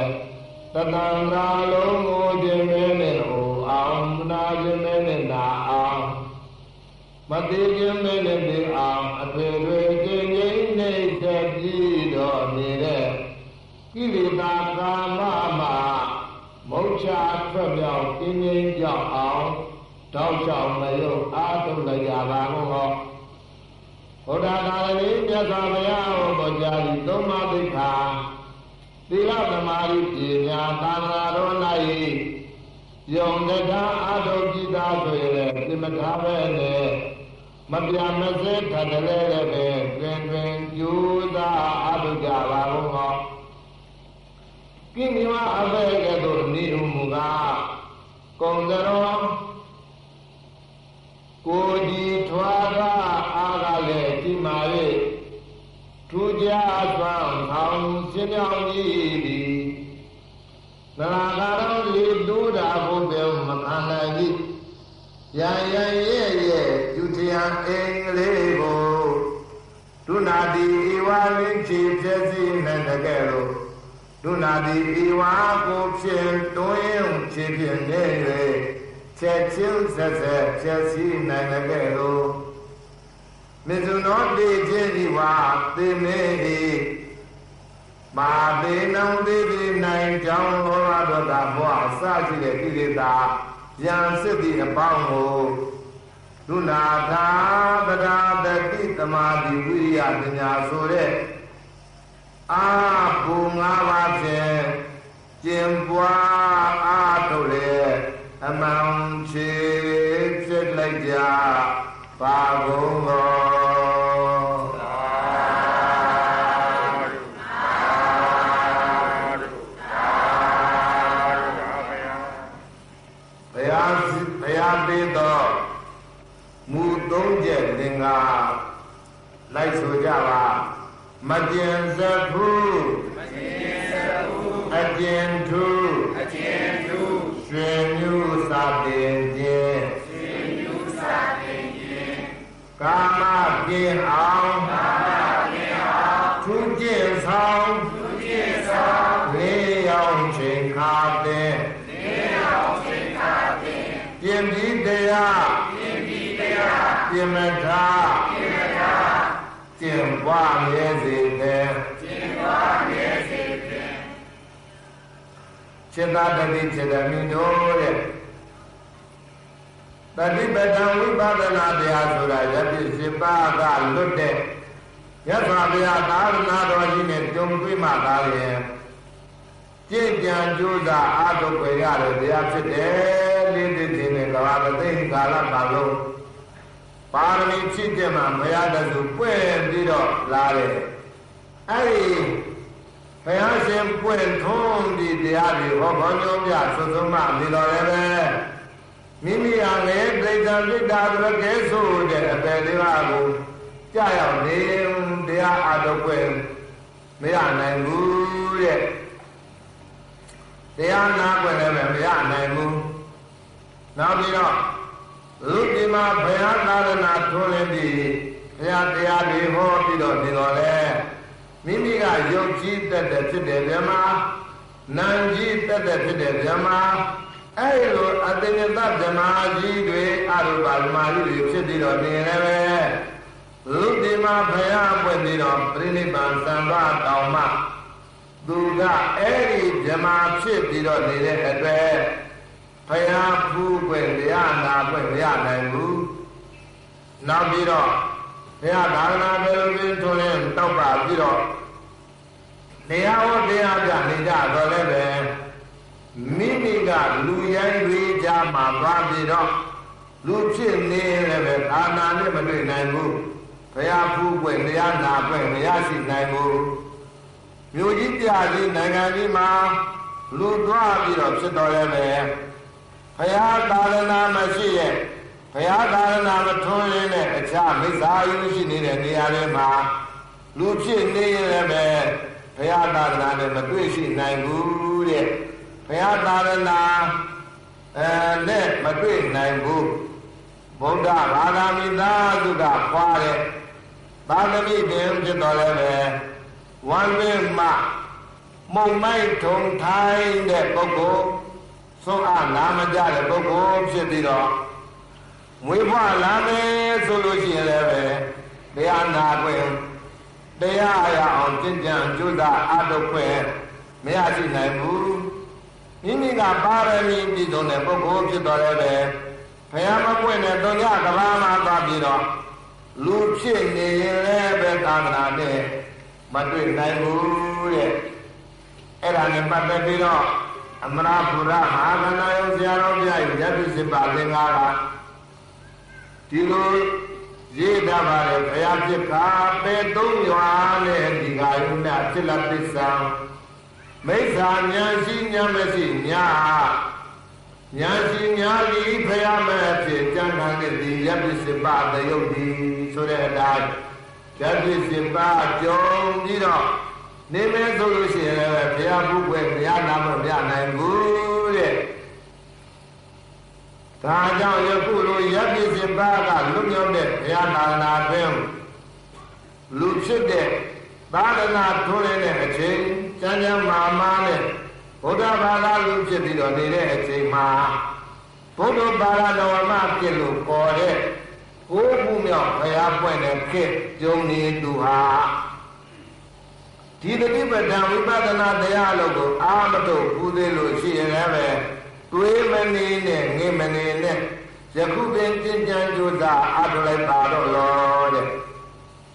[SPEAKER 1] တတံရာလုံးကိုခြင်းမဲနဲ့ဟိုအောင်နာခြင်းမဲနဲ့နာအောင်မတိခြင်းမဲနဲ့ဒီအောင်အထွေထွေခြင်းငြိမ့်နေသက်ပြီးတော့နေတဲ့ကိလေသာကာမမှာမုတ်ချထွက်ပြောင်းပြင်းပြင်းကြောက်အောင်တောက်ချောင်မယုတ်အားထုတ်လိုက်ကြပါကုန်ဟောဘုရားသာရဏီမြတ်စွာဘုရားဟောပေါ်ကြသည်သုံးပါးဒိဋ္ဌာ သီလသမာဓိပညာသာသနာတော်၌ယုံတရားအာထုကြည်သာဆိုရတဲ့သမထာပဲနဲ့မပြမစဲထတယ်လည်းပဲတွင်တွင်ကြိုးစားအာထုကြပါကုန်ဟောကိမိဝအဘဲကဲ့သို့နိဟုမူကားကုံတော်ကိုဒီထွားသာအားကလည်းဒီမာ၍ ထူးခြားစွာထောင်ရှင်းမြောင်းကြီးသည်နရာကာရောလေတူးတာဘုံပေမခံနိုင်ကြီးရန်ရန်ရဲ့ရဲ့ဒုတိယအင်္ဂလေးကိုဒုနာတိဧဝလင်းချေဖြစ်စီနိုင်တဲ့ကဲ့သို့ဒုနာတိဧဝကိုဖြင့်တွင်းချေဖြင့်နေ၍ချက်ချင်းဆက်ဆက်ဖြစ်စီနိုင်တဲ့ကဲ့သို့ မေဇုနောတေခြင်းဤဝါသေမေဟိမာသေနံသေတိနိုင်ကြောင်းလောဘဒေါသမောဟစရှိတဲ့ကိလေသာယံစစ်တိအပေါင်းကိုဒုနာသာပဒါတတိသမာဓိဝိရိယပညာဆိုတဲ့အာဘူငါးပါးဖြင့်ကျင်ပွားအားထုတ်လေအမှန်ချေဖြစ်လိုက်ကြပါကုန် လိုက်ဆိုကြပါမကျင်စဖူးမကျင်စဖူးအကျင်သူအကျင်သူရွှေမျိုးစာတင်ခြင်းရွှေမျိုးစာတင်ခြင်းကာမကျင်အောင်ကာမကျင်အောင်သူကျင်ဆောင်သူကျင်ဆောင်လေးရောက်ချိန်ခါတဲ့လေးရောက်ချိန်ခါတဲ့ပြင်ပြီးတရားပြင်ပြီးတရားပြင်မထာပြင်မထာ ကျင့်ပွားမြဲစေတဲ့ကျင့်ပွားမြဲစေတဲ့စေတတတိစေတမိတို့တဲ့တတိပဒံဝိပဿနာတရားဆိုတာယတိစေပါကလွတ်တဲ့ရသော်ဘုရားသာသနာတော်ကြီးနဲ့ကြုံတွေ့မှသာလျင်ကြင်ကြံကြိုးစားအားထုတ်ကြရတဲ့တရားဖြစ်တယ်လေးတိတိနဲ့ကဘာပသိကာလပါလုံး ပါရမီဖြစ်တဲ့မှာဘုရားတဆူပွင့်ပြီးတော့လာတယ်အဲ့ဒီဘုရားရှင်ပွင့်ထုံးဒီတရားတွေဟောခေါင်းကြောင်းပြသုသုံးမပြီးတော့လည်းပဲမိမိဟာလည်းဒိဋ္ဌံပိဋ္ဌာတရကဲဆိုတဲ့အပယ်လေးပါးကိုကြာရောက်နေတရားအားထုတ်ွယ်မရနိုင်ဘူးတဲ့တရားနာွယ်လည်းမရနိုင်ဘူးနောက်ပြီးတော့ လူဒီမှာဘုရားသာသနာထွန်းလင်းပြီးဘုရားတရားတွေဟောပြီးတော့နေတော်လဲမိမိကယုံကြည်တတ်တဲ့ဖြစ်တယ်ဗျမနံကြည်တတ်တဲ့ဖြစ်တယ်ဗျမအဲ့လိုအတ္တညတဓမ္မကြီးတွေအရူပဓမ္မကြီးတွေဖြစ်ပြီးတော့နေလည်းပဲလူဒီမှာဘုရားပွင့်ပြီးတော့ပြိဋိဘံသံဃာတောင်မှသူကအဲ့ဒီဓမ္မဖြစ်ပြီးတော့နေတဲ့အတွက် ဖယားဖူးွယ်ရနာွယ်ရနိုင်ဘူးနောက်ပြီးတော့ဘုရားသာသနာ့ဘယ်လိုပင်ထွန်းရင်တောက်ပါပြီးတော့တရားဟောတရားပြနေကြတော့လည်းပဲမိမိကလူရိုင်းတွေကြမှာသွားပြီးတော့လူဖြစ်နေလည်းပဲသာနာနဲ့မတွေ့နိုင်ဘူးဘုရားဖူးွယ်တရားနာွယ်မရရှိနိုင်ဘူးမြို့ကြီးပြကြီးနိုင်ငံကြီးမှာလူသွားပြီးတော့ဖြစ်တော်လည်းပဲ ဘုရားသာသနာမရှိရဲ့ဘုရားသာသနာမထွန်းရင်းနဲ့အခြားမိစ္ဆာယူရှိနေတဲ့နေရာတွေမှာလူဖြစ်နေရင်လည်းပဲဘုရားသာသနာနဲ့မတွေ့ရှိနိုင်ဘူးတဲ့ဘုရားသာသနာအဲနဲ့မတွေ့နိုင်ဘူးဘဗုဒ္ဓဘာသာမိသားစုကခွာတဲ့သာသမီပင်ဖြစ်တော်လည်းပဲဝမ်းပင်မှမုံမိုက်ထုံထိုင်းတဲ့ပုဂ္ဂိုလ် ဆုံးအနာမကြတဲ့ပုဂ္ဂိုလ်ဖြစ်ပြီးတော့မွေးဖွားလာမယ်ဆိုလို့ရှိရင်လည်းပဲတရားနာခွင့်တရားရအောင်ကျင့်ကြံကြိုးစားအားထုတ်ခွင့်မရရှိနိုင်ဘူးမိမိကပါရမီပြည့်စုံတဲ့ပုဂ္ဂိုလ်ဖြစ်တော်လည်းပဲဘုရားမပွင့်တဲ့တုံညကဘာမှာသွားပြီးတော့လူဖြစ်နေရင်လည်းပဲသာသနာနဲ့မတွေ့နိုင်ဘူးတဲ့အဲ့ဒါနဲ့ပတ်သက်ပြီးတော့ အမရာပူရမဟာကဏယုဆရာတော်ပြည့်ရတ္တိစပါသင်္ဃာကဒီလိုရေးတတ်ပါတယ်ဘုရားဖြစ်ခါပေသုံးရွာနဲ့ဒီဃာယုနဲ့ဖြစ်လက်ပစ္စံမိစ္ဆာဉာဏ်ရှိဉာဏ်မရှိညာဉာဏ်ရှိညာလီဖယားမဲ့ဖြစ်ကြံခံတဲ့ဒီရပစ္စပတယုတ်ဒီဆိုတဲ့အတိုင်းရပစ္စပကြုံပြီးတော့ နေမဲဆိုလို့ရှိရင်လည်းဘုရားဘုကွယ်ဘုရားနာမမရနိုင်ဘူးတဲ့ဒါကြောင့်ယခုလိုရပစ္စပကလွတ်မြောက်တဲ့ဘုရားနာနာတွင်လူဖြစ်တဲ့သာသနာထွန်းတဲ့အချိန်ကျမ်းကျမ်းမာမာနဲ့ဘုရားဘာသာလူဖြစ်ပြီးတော့နေတဲ့အချိန်မှာဘုဒ္ဓဘာသာတော်မှာဖြစ်လို့ပေါ်တဲ့ကိုးခုမြောက်ဘုရားပွင့်တဲ့ခေတ်ကျုံနေသူဟာ ဒီတတိပဒံဝိပဿနာတရားလို့ကိုအာမထုတ်ပူသေးလို့ရှိရင်လည်းပဲတွေးမနေနဲ့ငေးမနေနဲ့ယခုပင်ကျင့်ကြံကြိုးစားအားထုတ်လိုက်ပါတော့လောတဲ့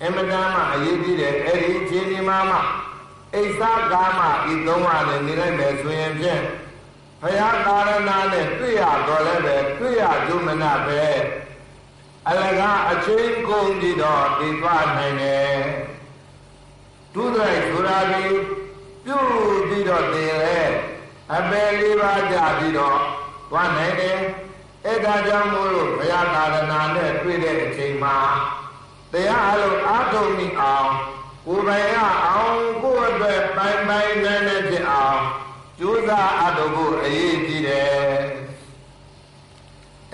[SPEAKER 1] အမတန်မှအရေးကြီးတယ်အဲ့ဒီအချိန်ဒီမှာမှအိသကာမဤသုံးပါးနဲ့နေလိုက်မယ်ဆိုရင်ဖြင့်ဘုရားကာရဏနဲ့တွေ့ရတော့လည်းပဲတွေ့ရကျုံမနာပဲအလကားအချင်းကုန်ပြီးတော့ဒီသွားနိုင်တယ် ဒုဒိုက်ဆိုတာဒီပြုတ်ပြီးတော့တင်လေအပယ်လေးပါးကြပြီးတော့သွားနိုင်တယ်အဲ့ဒါကြောင့်မို့လို့ဘုရားကာရဏနဲ့တွေ့တဲ့အချိန်မှာတရားအလုံးအာထုံမိအောင်ကိုယ်ပိုင်ရအောင်ကိုယ့်အတွက်ပိုင်ပိုင်နဲ့နဲ့ဖြစ်အောင်ကြိုးစားအထုံဖို့အရေးကြီးတယ်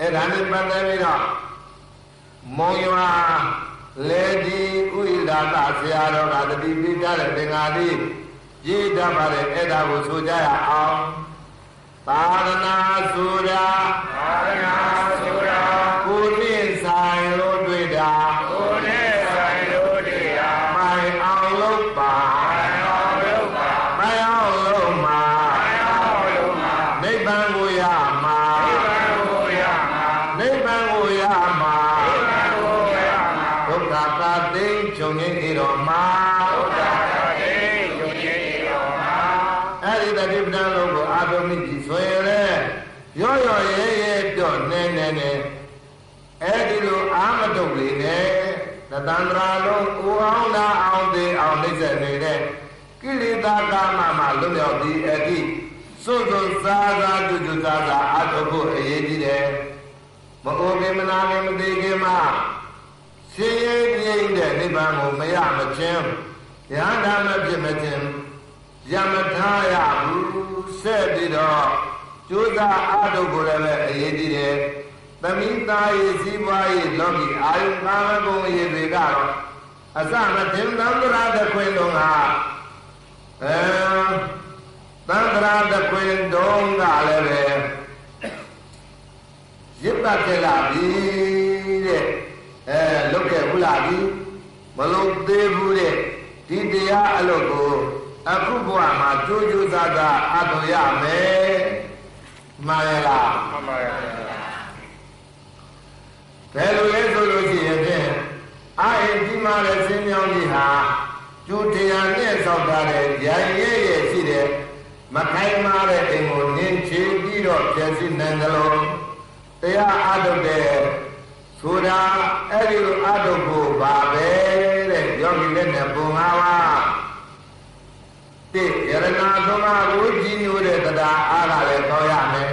[SPEAKER 1] အဲ့ဒါနဲ့ပတ်သက်ပြီးတော့မုံရွာ လေဒီဥိဒါသဆရာတော်ကတတိပိပြတဲ့သင်္ဃာလေးရေးတတ်ပါတယ်အဲ့ဒါကိုဆိုကြရအောင်သာရဏဆိုတာ
[SPEAKER 2] သာရဏဆိုတာ
[SPEAKER 1] တ္တန္တရာလုံးကိုအောင်လာအောင်သေးအောင်နှိမ့်ဆက်နေတဲ့ကိလေသာကာမမှာလွတ်မြောက်သည်အတိစွတ်စွတ်စားစားတူတူစားစားအာထုဖို့အရေးကြီးတယ်မအိုခင်မနာခင်မသေးခင်မှာရှင်ရဲ့ပြိမ့်တဲ့နိဗ္ဗာန်ကိုမရမချင်းဉာဏ်ဓမ္မဖြစ်မချင်းရမထားရဘူးဆက်ပြီးတော့ကြိုးစားအားထုတ်ကိုလည်းပဲအရေးကြီးတယ်။ သမိသားရေးစည်းပွားရေးလောကီအာယုကာမဂုဏ်ရေးတွေကတော့အစမတင်သံဃာတခွင်လုံးဟာအဲသံဃာတခွင်တုံးကလည်းပဲရစ်ပတ်ခဲ့လာပြီတဲ့အဲလုတ်ခဲ့ဘူးလားပြီမလုံသေးဘူးတဲ့ဒီတရားအလုပ်ကိုအခုဘဝမှာကြိုးကြိုးစားစားအထုရမယ်မှန်ရလား
[SPEAKER 2] မှန်ပါရဲ့
[SPEAKER 1] ဘယ်လိုလဲဆိုလို့ရှိရင်ဖြင့်အာဟိဒီမာတဲ့စင်းမြောင်းကြီးဟာကျူတရားနဲ့ဆောက်ထားတဲ့ရံရဲရဲရှိတဲ့မခိုင်မာတဲ့အိမ်ကိုနင်းချေပြီးတော့ပြည့်စည်နိုင်တယ်လို့တရားအားထုတ်တဲ့ဆိုတာအဲ့ဒီလိုအားထုတ်ဖို့ပါပဲတဲ့ယောဂီလက်နဲ့ပုံ၅ပါးတိယရဏသုံးပါးကိုကြည်ညိုတဲ့တရားအားကလည်းကောင်းရမယ်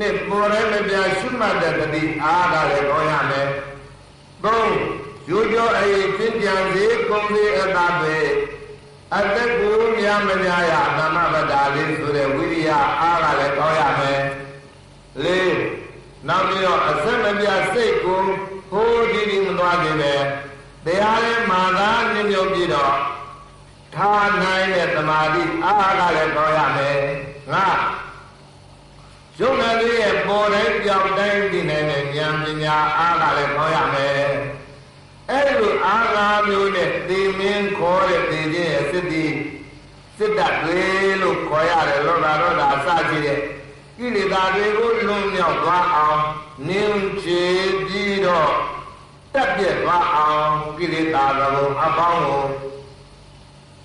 [SPEAKER 1] နှစ်ပေါ်ရဲမပြရှုမှတ်တဲ့တတိအားကလည်းကောင်းရမယ်သုံးရိုးရိုးအေးပြင်းပြန်စေကုန်စေအတာပဲအသက်ကိုများမများရသမ္မပဒါလေးဆိုတဲ့ဝိရိယအားကလည်းကောင်းရမယ်လေးနောက်ပြီးတော့အစက်မပြတ်စိတ်ကိုဟိုးဒီဒီမသွားခြင်းပဲတရားလဲမာသာနှမြုပ်ပြီးတော့ထားနိုင်တဲ့သမာဓိအားကလည်းကောင်းရမယ်ငါ ယုံနာလေးရဲ့ပေါ်တိုင်းပြောင်းတိုင်းသိနိုင်တဲ့ဉာဏ်ပညာအားကလည်းကောင်းရမယ်အဲ့လိုအားငါမျိုးနဲ့သိမင်းခေါ်တဲ့သိခြင်းရဲ့စစ်တီစစ်တတ်တွေလို့ခေါ်ရတယ်လောဘဒေါသအစရှိတဲ့ကိလေသာတွေကိုလွန်မြောက်သွားအောင်နင်းချေပြီးတော့တက်ပြက်သွားအောင်ကိလေသာတော်အပေါင်းကို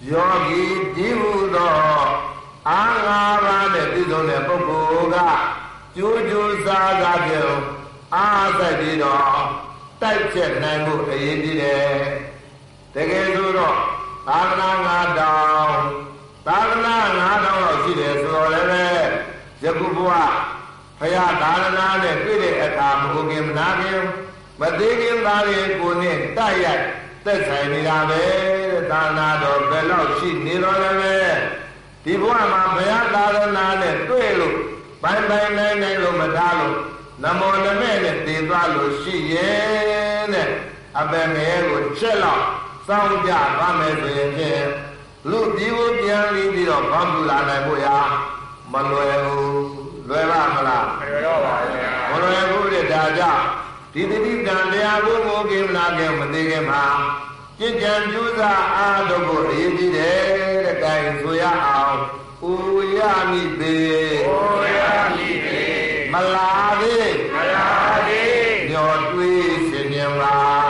[SPEAKER 1] ယောဂီဒီဟုသော အာငါးပါးနဲ့ပြည့်စုံတဲ့ပုဂ္ဂိုလ်ကကြိုးကြိုးစားစားပြုံအားသက်ပြီးတော့တိုက်ချက်နိုင်မှုအရေးကြီးတယ်တကယ်ဆိုတော့သာသနာငါတောင်သာသနာငါတောင်လောက်ရှိတယ်ဆိုတော့လည်းပဲယခုဘုရားဖရာသာသနာနဲ့ပြည့်တဲ့အခါမဟုတ်ခင်မနာခင်မသေးခင်သားတွေကိုနဲ့တိုက်ရိုက်သက်ဆိုင်နေတာပဲသာသနာတော်ဘယ်လောက်ရှိနေတော့လည်းပဲ ဒီဘဝမှာဘုရားသာသနာနဲ့တွေ့လို့ဘိုင်ဘိုင်နိုင်နိုင်လို့မထားလို့နမောနမဲ့နဲ့တည်သွားလို့ရှိရဲ့တဲ့အပင်ငယ်ကိုချက်လောက်စောင့်ကြပါမယ်ဆိုရင်ဖြင့်လူဒီကိုပြန်ပြီးပြီးတော့ကောင်းပူလာနိုင်ဖို့ရာမလွယ်ဘူးလွယ်ပါမလား
[SPEAKER 2] မရတော့ပါဘူးဗျာ
[SPEAKER 1] မလွယ်ဘူးတဲ့ဒါကြောင့်ဒီတိတိကံတရားကိုငိုကိမနာကေမသိခင်မှာ ကြင်ကြံကြိုးစားအားထုတ်ဖို့အရေးကြီးတယ်တဲ့ကဲဆိုရအောင်ဥရမိသေး
[SPEAKER 2] ဘုရားမိသေး
[SPEAKER 1] မလာသေး
[SPEAKER 2] မလာသေး
[SPEAKER 1] ညော်တွေးရှင်မြင်ပါ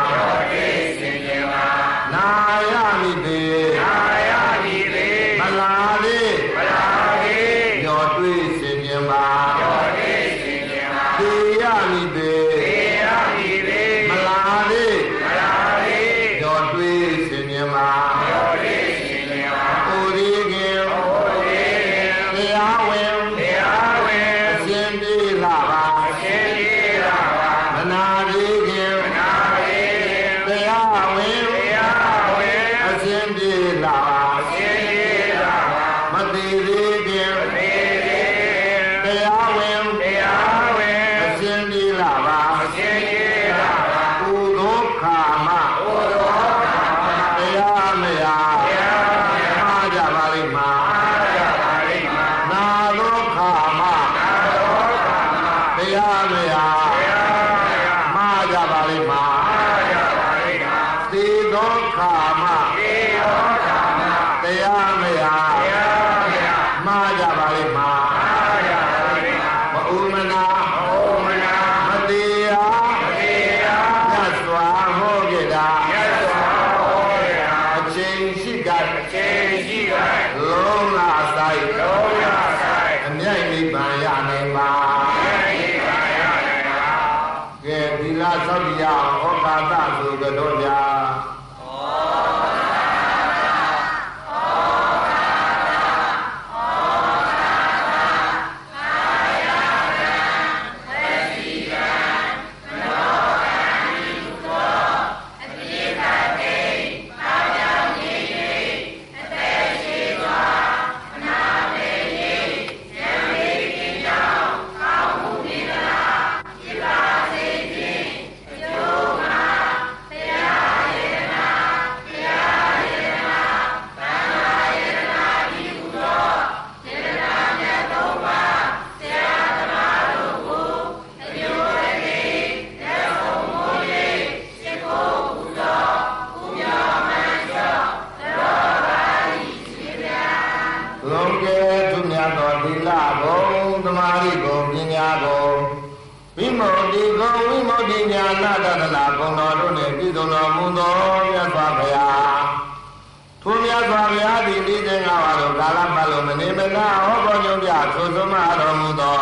[SPEAKER 1] ညွှန်ပြဆိုသွမတော်မူသော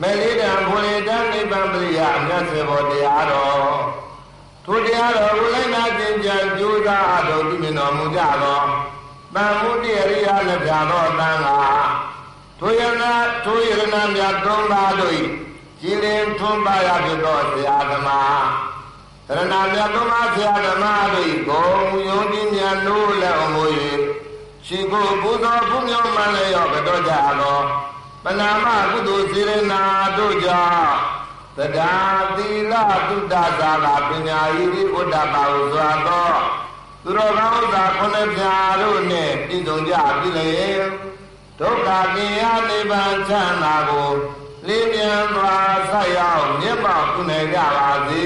[SPEAKER 1] မေလိတံဘူရိတံနိဗ္ဗာန်ပရိယမြတ်စွာဘုရားတော်ထိုတရားတော်ကိုလိုက်နာကျင့်ကြံကြိုးစားအပ်တော်ပြုမြင်တော်မူကြသောတန်မှုတရိယာလက်ပြသောတန်ဃာထိုယနာထိုယရဏမြတ်သုံးပါးတို့၏ကြည်လင်ထွန်းပါရဖြစ်သောဆရာသမားသရဏမြတ်သုံးပါးဆရာသမားတို့၏ဂုံယုံကြည်မြတ်လို့လည်းအမှု၍ ရှိကိုပူဇော်ပူမြော်မှန်လည်းရောကတော့ကြသောပဏာမကုသိုလ်စေရနာတို့ကြောင့်သဒ္ဒါသီလသုတ္တသာကပညာဤဒီဥဒ္ဒပါဟုစွာသောသူတော်ကောင်းသာခုနှစ်ပြာတို့နှင့်ပြည့်စုံကြပြီလေဒုက္ခကိယနိဗ္ဗာန်ချမ်းသာကိုလင်းမြန်စွာဆက်ရောက်မြတ်မောကုနေကြပါစေ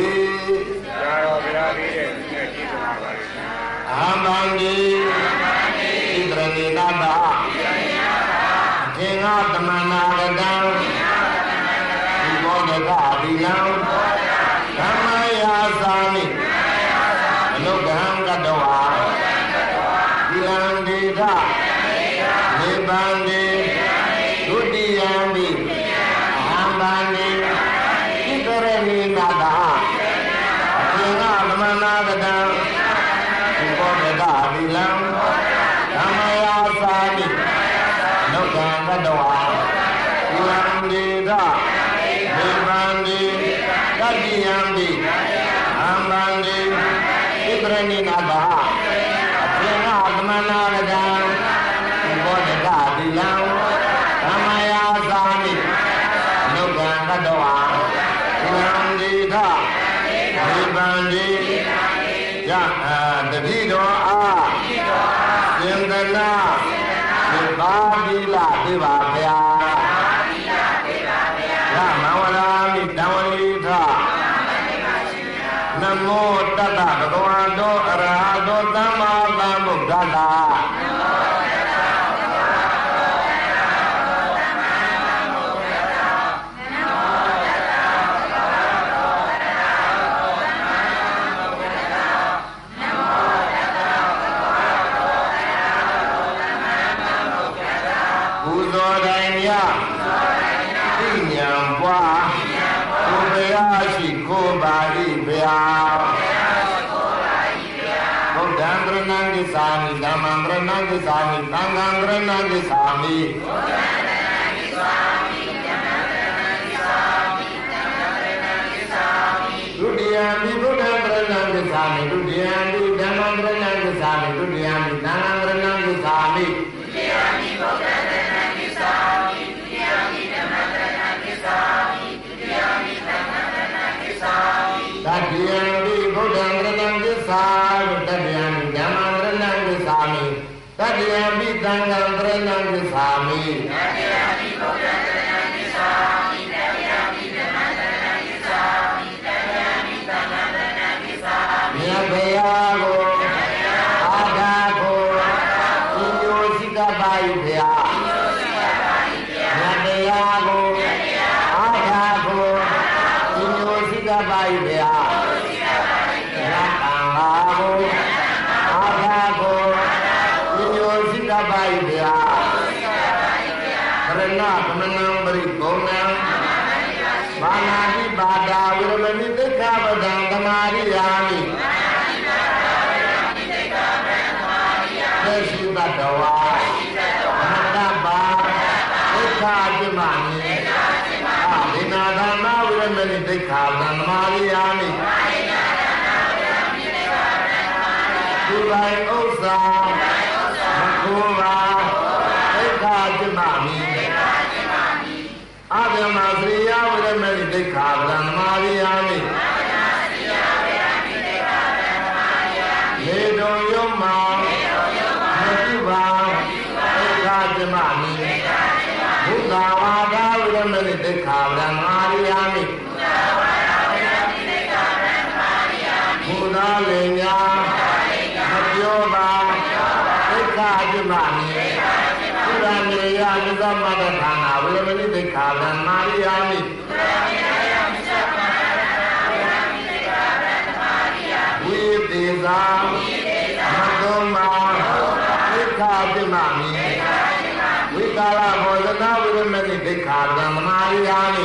[SPEAKER 2] ဆရာတော်ဘုရားကြီးရဲ့ဒီနေ့ကြည့်ပါပါရှင်
[SPEAKER 1] အာမန္တိ သင်္ဃသမန္နာကတံဒီဘောဓကဗီလံ ဒေဒနိဗ္ဗာန်တိယအာတတိတော်အားသင်္ကနာသဘာဝိလပြပါဗျာ ဃံ ပိသံဃံက ဏိဒိဋ္ဌာဗြဟ္မာရိယာမိလေတုံယုံမောင်မပြုပါဒိဋ္ဌာဇမမိဘုဒ္ဓဝါဒဝိရမဏိဒိဋ္ဌာဗြဟ္မာရိယာမိဘုရားလေညာမပြောပါဒိဋ္ဌာဇမမိဘုရားနေယသသမတ္တခန္ဓာဝိရမဏိဒိဋ္ဌာဗြဟ္မာရိယာမိ မမိဝိကာလဘောဇနာဝိရမဏိဒိဋ္ဌာဗြဟ္မာရိယာမိ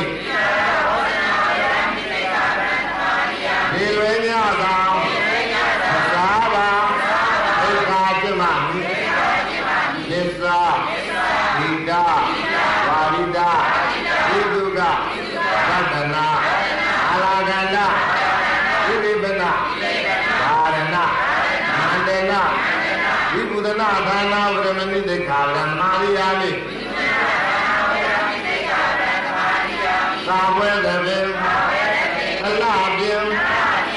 [SPEAKER 1] သနာဝရမဏိတိခာဗြဟ္မာရိယာမိသာဝေသဗေအလပြင်း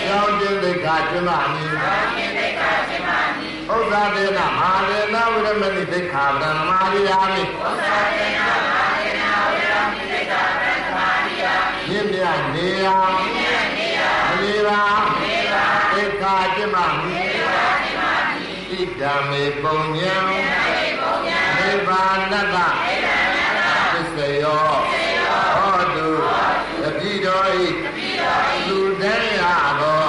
[SPEAKER 1] ရောင်းခြင်းတိခာကျွမ်းမိဥစ္စာတေနမဟာတေနဝရမဏိတိခာဗြဟ္မာရိယာမိဥစ္စာတေနမဟာတေနဝရမဏိတိခာဗြဟ္မာရိယာမိမြင့်မြတ်နေရာမြင့်မြတ်နေရာမလီပါမလီပါတိခာကျွမ်းမိ မည်ဣဒံမေပုံညံဣဒံမေပုံညံနိဗ္ဗာနတ္တနိဗ္ဗာနတ္တသစ္စယောသစ္စယောဟောတုတပိတော်ဤတပိတော်ဤသူတည်းရသော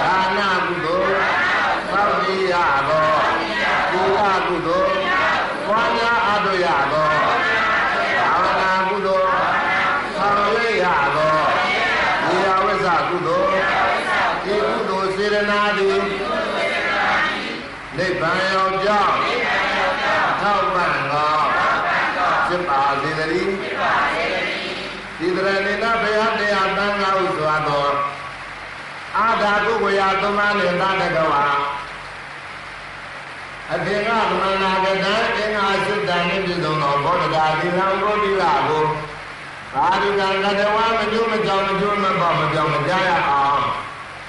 [SPEAKER 1] ဒါနကုသိုလ်သောက်ရရသောကုလကုသိုလ်ပွားများအပ်တို့ရသောဘာဝနာကုသိုလ်ဆောင်ရွက်ရသောဒီယဝိဇ္ဇကုသိုလ်ဒီကုသိုလ်စေရနာသည်နိ ဗ္ဗာန်ရောက်ကြောင်းထောက်ပံ့သောဖြစ်ပါစေတည်းဒီတရဏိနဘုရားတရားတန်ခါဥစွာသောအာဓာကုဝေယသမဏေသတကဝါအသင်္ကသမဏဂတံအင်္ဂါစိတ္တနိပြည့်စုံသောဘောဓဂာဒီလံကိုတိလာကိုသာဓုကံကတဝါမကျိုးမကြောင်မကျိုးမပေါ့မပြောင်းမကြရအောင်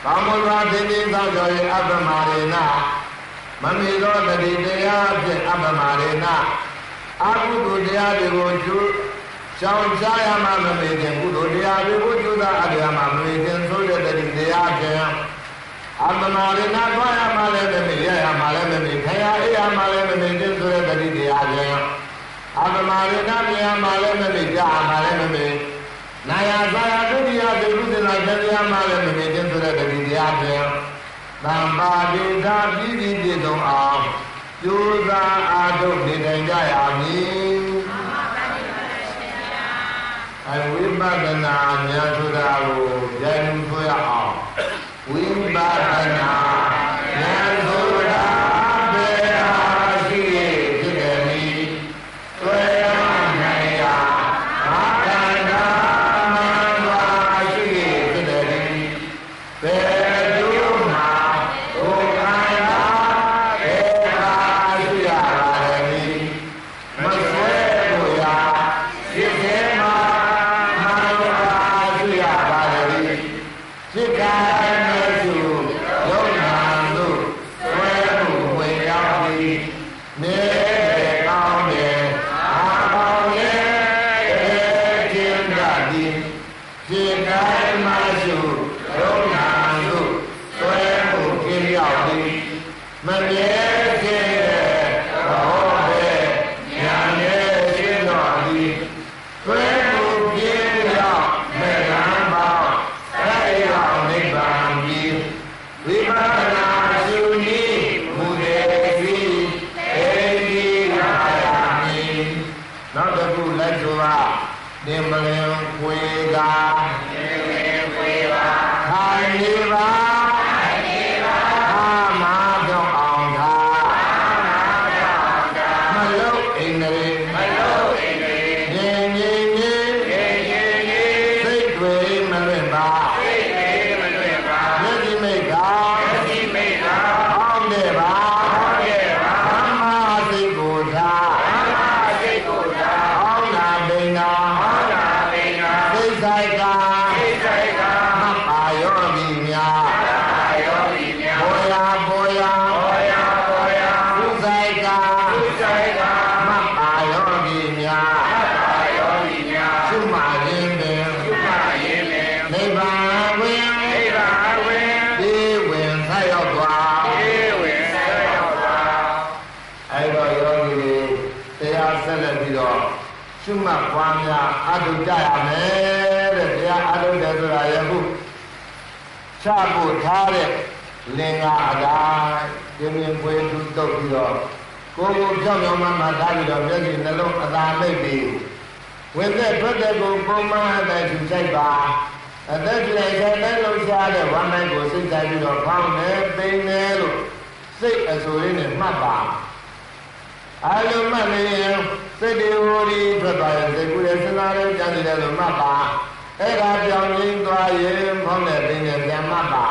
[SPEAKER 1] ကောင်းမွန်စွာသိသိသောကြောင့်အပ္ပမရေန မမီသောတတိတရားဖြင့်အပ္ပမရေနအကုသိုလ်တရားတွေကိုကျိုးရှောင်ရှားရမှမမေ့ခြင်းကုသိုလ်တရားတွေကိုကျိုးစားအတရားမှမမေ့ခြင်းဆိုတဲ့တတိတရားဖြင့်အမနာရဏသွားရမှလည်းမမေ့ရရမှလည်းမမေ့ခရအေးရမှလည်းမမေ့ခြင်းဆိုတဲ့တတိတရားဖြင့်အမနာရဏမြင်မှလည်းမမေ့ကြမှလည်းမမေ့နာယသာယဒုတိယသေကုသနာတရားမှလည်းမမေ့ခြင်းဆိုတဲ့တတိတရားဖြင့် သံပါတိသာပြည်ပြည်ပြည့်စုံအောင်ကျိုးစားအားထုတ်နေနိုင်ကြရမည်အဝိပဿနာဉာဏ်ဆိုတာကိုဉာဏ်ဆိုရအောင်ဝိပဿနာ ဖို့ထားတဲ့လင်္ကာအတိုင်းပြင်းပြင်းပွေးထူတုပ်ပြီးတော့ကိုယ်ကိုကြောက်ကြောက်မှမှထားပြီးတော့မျက်စိနှလုံးအသာမိတ်ပြီးဝင်တဲ့ထွက်တဲ့ကိုပုံမှန်အတိုင်းသူစိုက်ပါအသက်ကြီးလိုက်တဲ့လှုပ်ရှားတဲ့ဝမ်းတိုင်းကိုစိတ်ဆိုင်ပြီးတော့ဖောင်းနေပိန်နေလို့စိတ်အစိုးရင်းနဲ့မှတ်ပါအလုံးမှတ်နေရင်စိတ်တွေဟိုဒီထွက်သွားရင်စိတ်ကူးရဲ့စဉ်းစားတဲ့ကြံနေတယ်လို့မှတ်ပါ အဲ့ဒါပြောင်းရင်းသွားရင်ဖောင်းတဲ့ပိန်နဲ့ပြန်မှတ်ပါ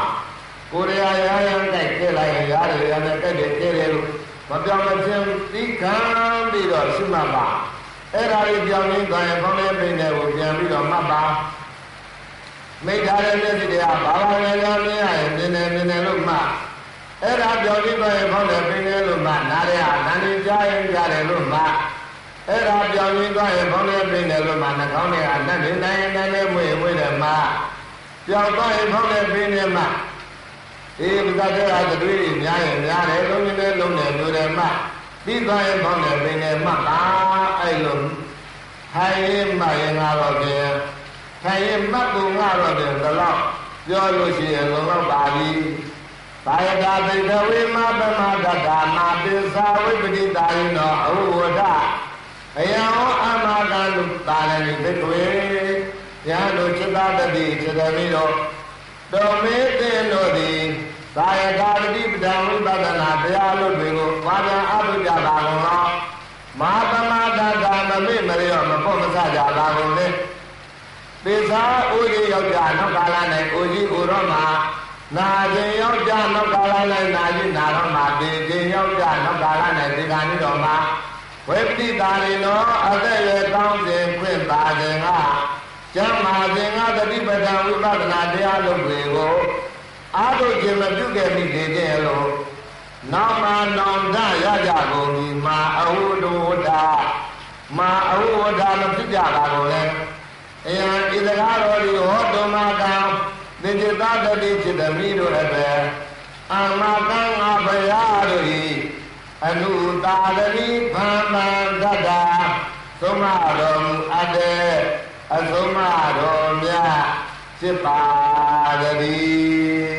[SPEAKER 1] ကိုယ်ရရရန်တိုက်ခဲ့လိုက်ရင်ရတယ်ရတဲ့တိုက်တယ်ခဲ့တယ်လို့မပြောင်းမချင်းသိခံပြီးတော့ရှိမှတ်ပါအဲ့ဒါလေးပြောင်းရင်းသွားရင်ဖောင်းတဲ့ပိန်တွေကိုပြန်ပြီးတော့မှတ်ပါမိထားတဲ့မျက်စိတွေကဘာဘာလဲလဲမြင်ရရင်မြင်တယ်မြင်အဲ့ဒါပြောပြီးတော့ဖောင်းတယ်ပင်တယ်လို့မှနားရဲဟာတန်ကြီးကြားရင်ကြားတယ်လို့မှ အဲ့ဒါပြောပြီးတော့ဖောင်းတယ်ပင်တယ်လို့မှနှာခေါင်းထဲကတန်နေနိုင်နိုင်နဲ့မွေမွေတယ်မှပြောင်းတော့ဖောင်းတယ်ပင်တယ်မှဒီပဇတ်တဲ့ကတွေးများရင်များတယ်လုံးနေတယ်လုံးနေမျိုးတယ်မှပြီးသွားရင်ဖောင်းတယ်ပင်တယ်မှပါအဲ့လိုထိုင်ရင်မှရင်ကတော့ပြန်ထိုင်ရင်မှတ်ပုံကတော့ပြန်ဒီလောက်ပြောလို့ရှိရင်လုံလောက်ပါပြီဘာယတာဘိကဝေမပမတတမာပိသာဝိပတိတာယနောအဟုဝဒ အယံအမကလုတာလည်းဘိကဝေယံတို့จิตတတိจิตမိတို့တော်မေတင်တို့သည်သာယတာပတိပဒံဝိပဒနာတရားလို့တွေကိုဘာသာအထုကြပါကုန်သောမာပမတတမမေ့မရောမပေါ့မဆကြပါကုန်လေသေသာဥဒိယောက်ျားနောက်ကာလ၌ဥကြီးဥရောမှာနာခြင်းယောက်ျားနောက်ကာလ၌နာခြင်းနာတော့မှာဒေခြင်းယောက်ျားနောက်ကာလ၌ဒီကနေ့တော်မှာ ဝိပတိတာရိနောအသက်ရကောင်းစဉ်ဖွင့်ပါခြင်းကကျမ်းမာခြင်းကတတိပဒံဝိပဿနာတရားလုပ်တွေကိုအာထုခြင်းမပြုခဲ့မိသေးခြင်းလို့နောက်မှနောင်တရကြကုန်ပြီမာအဟုဒဝဒ္ဒမာအဟုဝဒ္ဒမဖြစ်ကြပါကုန်လဲအယံဤတကားတော်ဒီဟောတုမကံသေจิตတတိจิตမိတို့အပဲအမကံအဘယာတို့ ဤအနုတာတိဗမ္မန္တတာသုံးမတော်မူအပ်တဲ့အသုံးမတော်မြတ်ဖြစ်ပါတည်း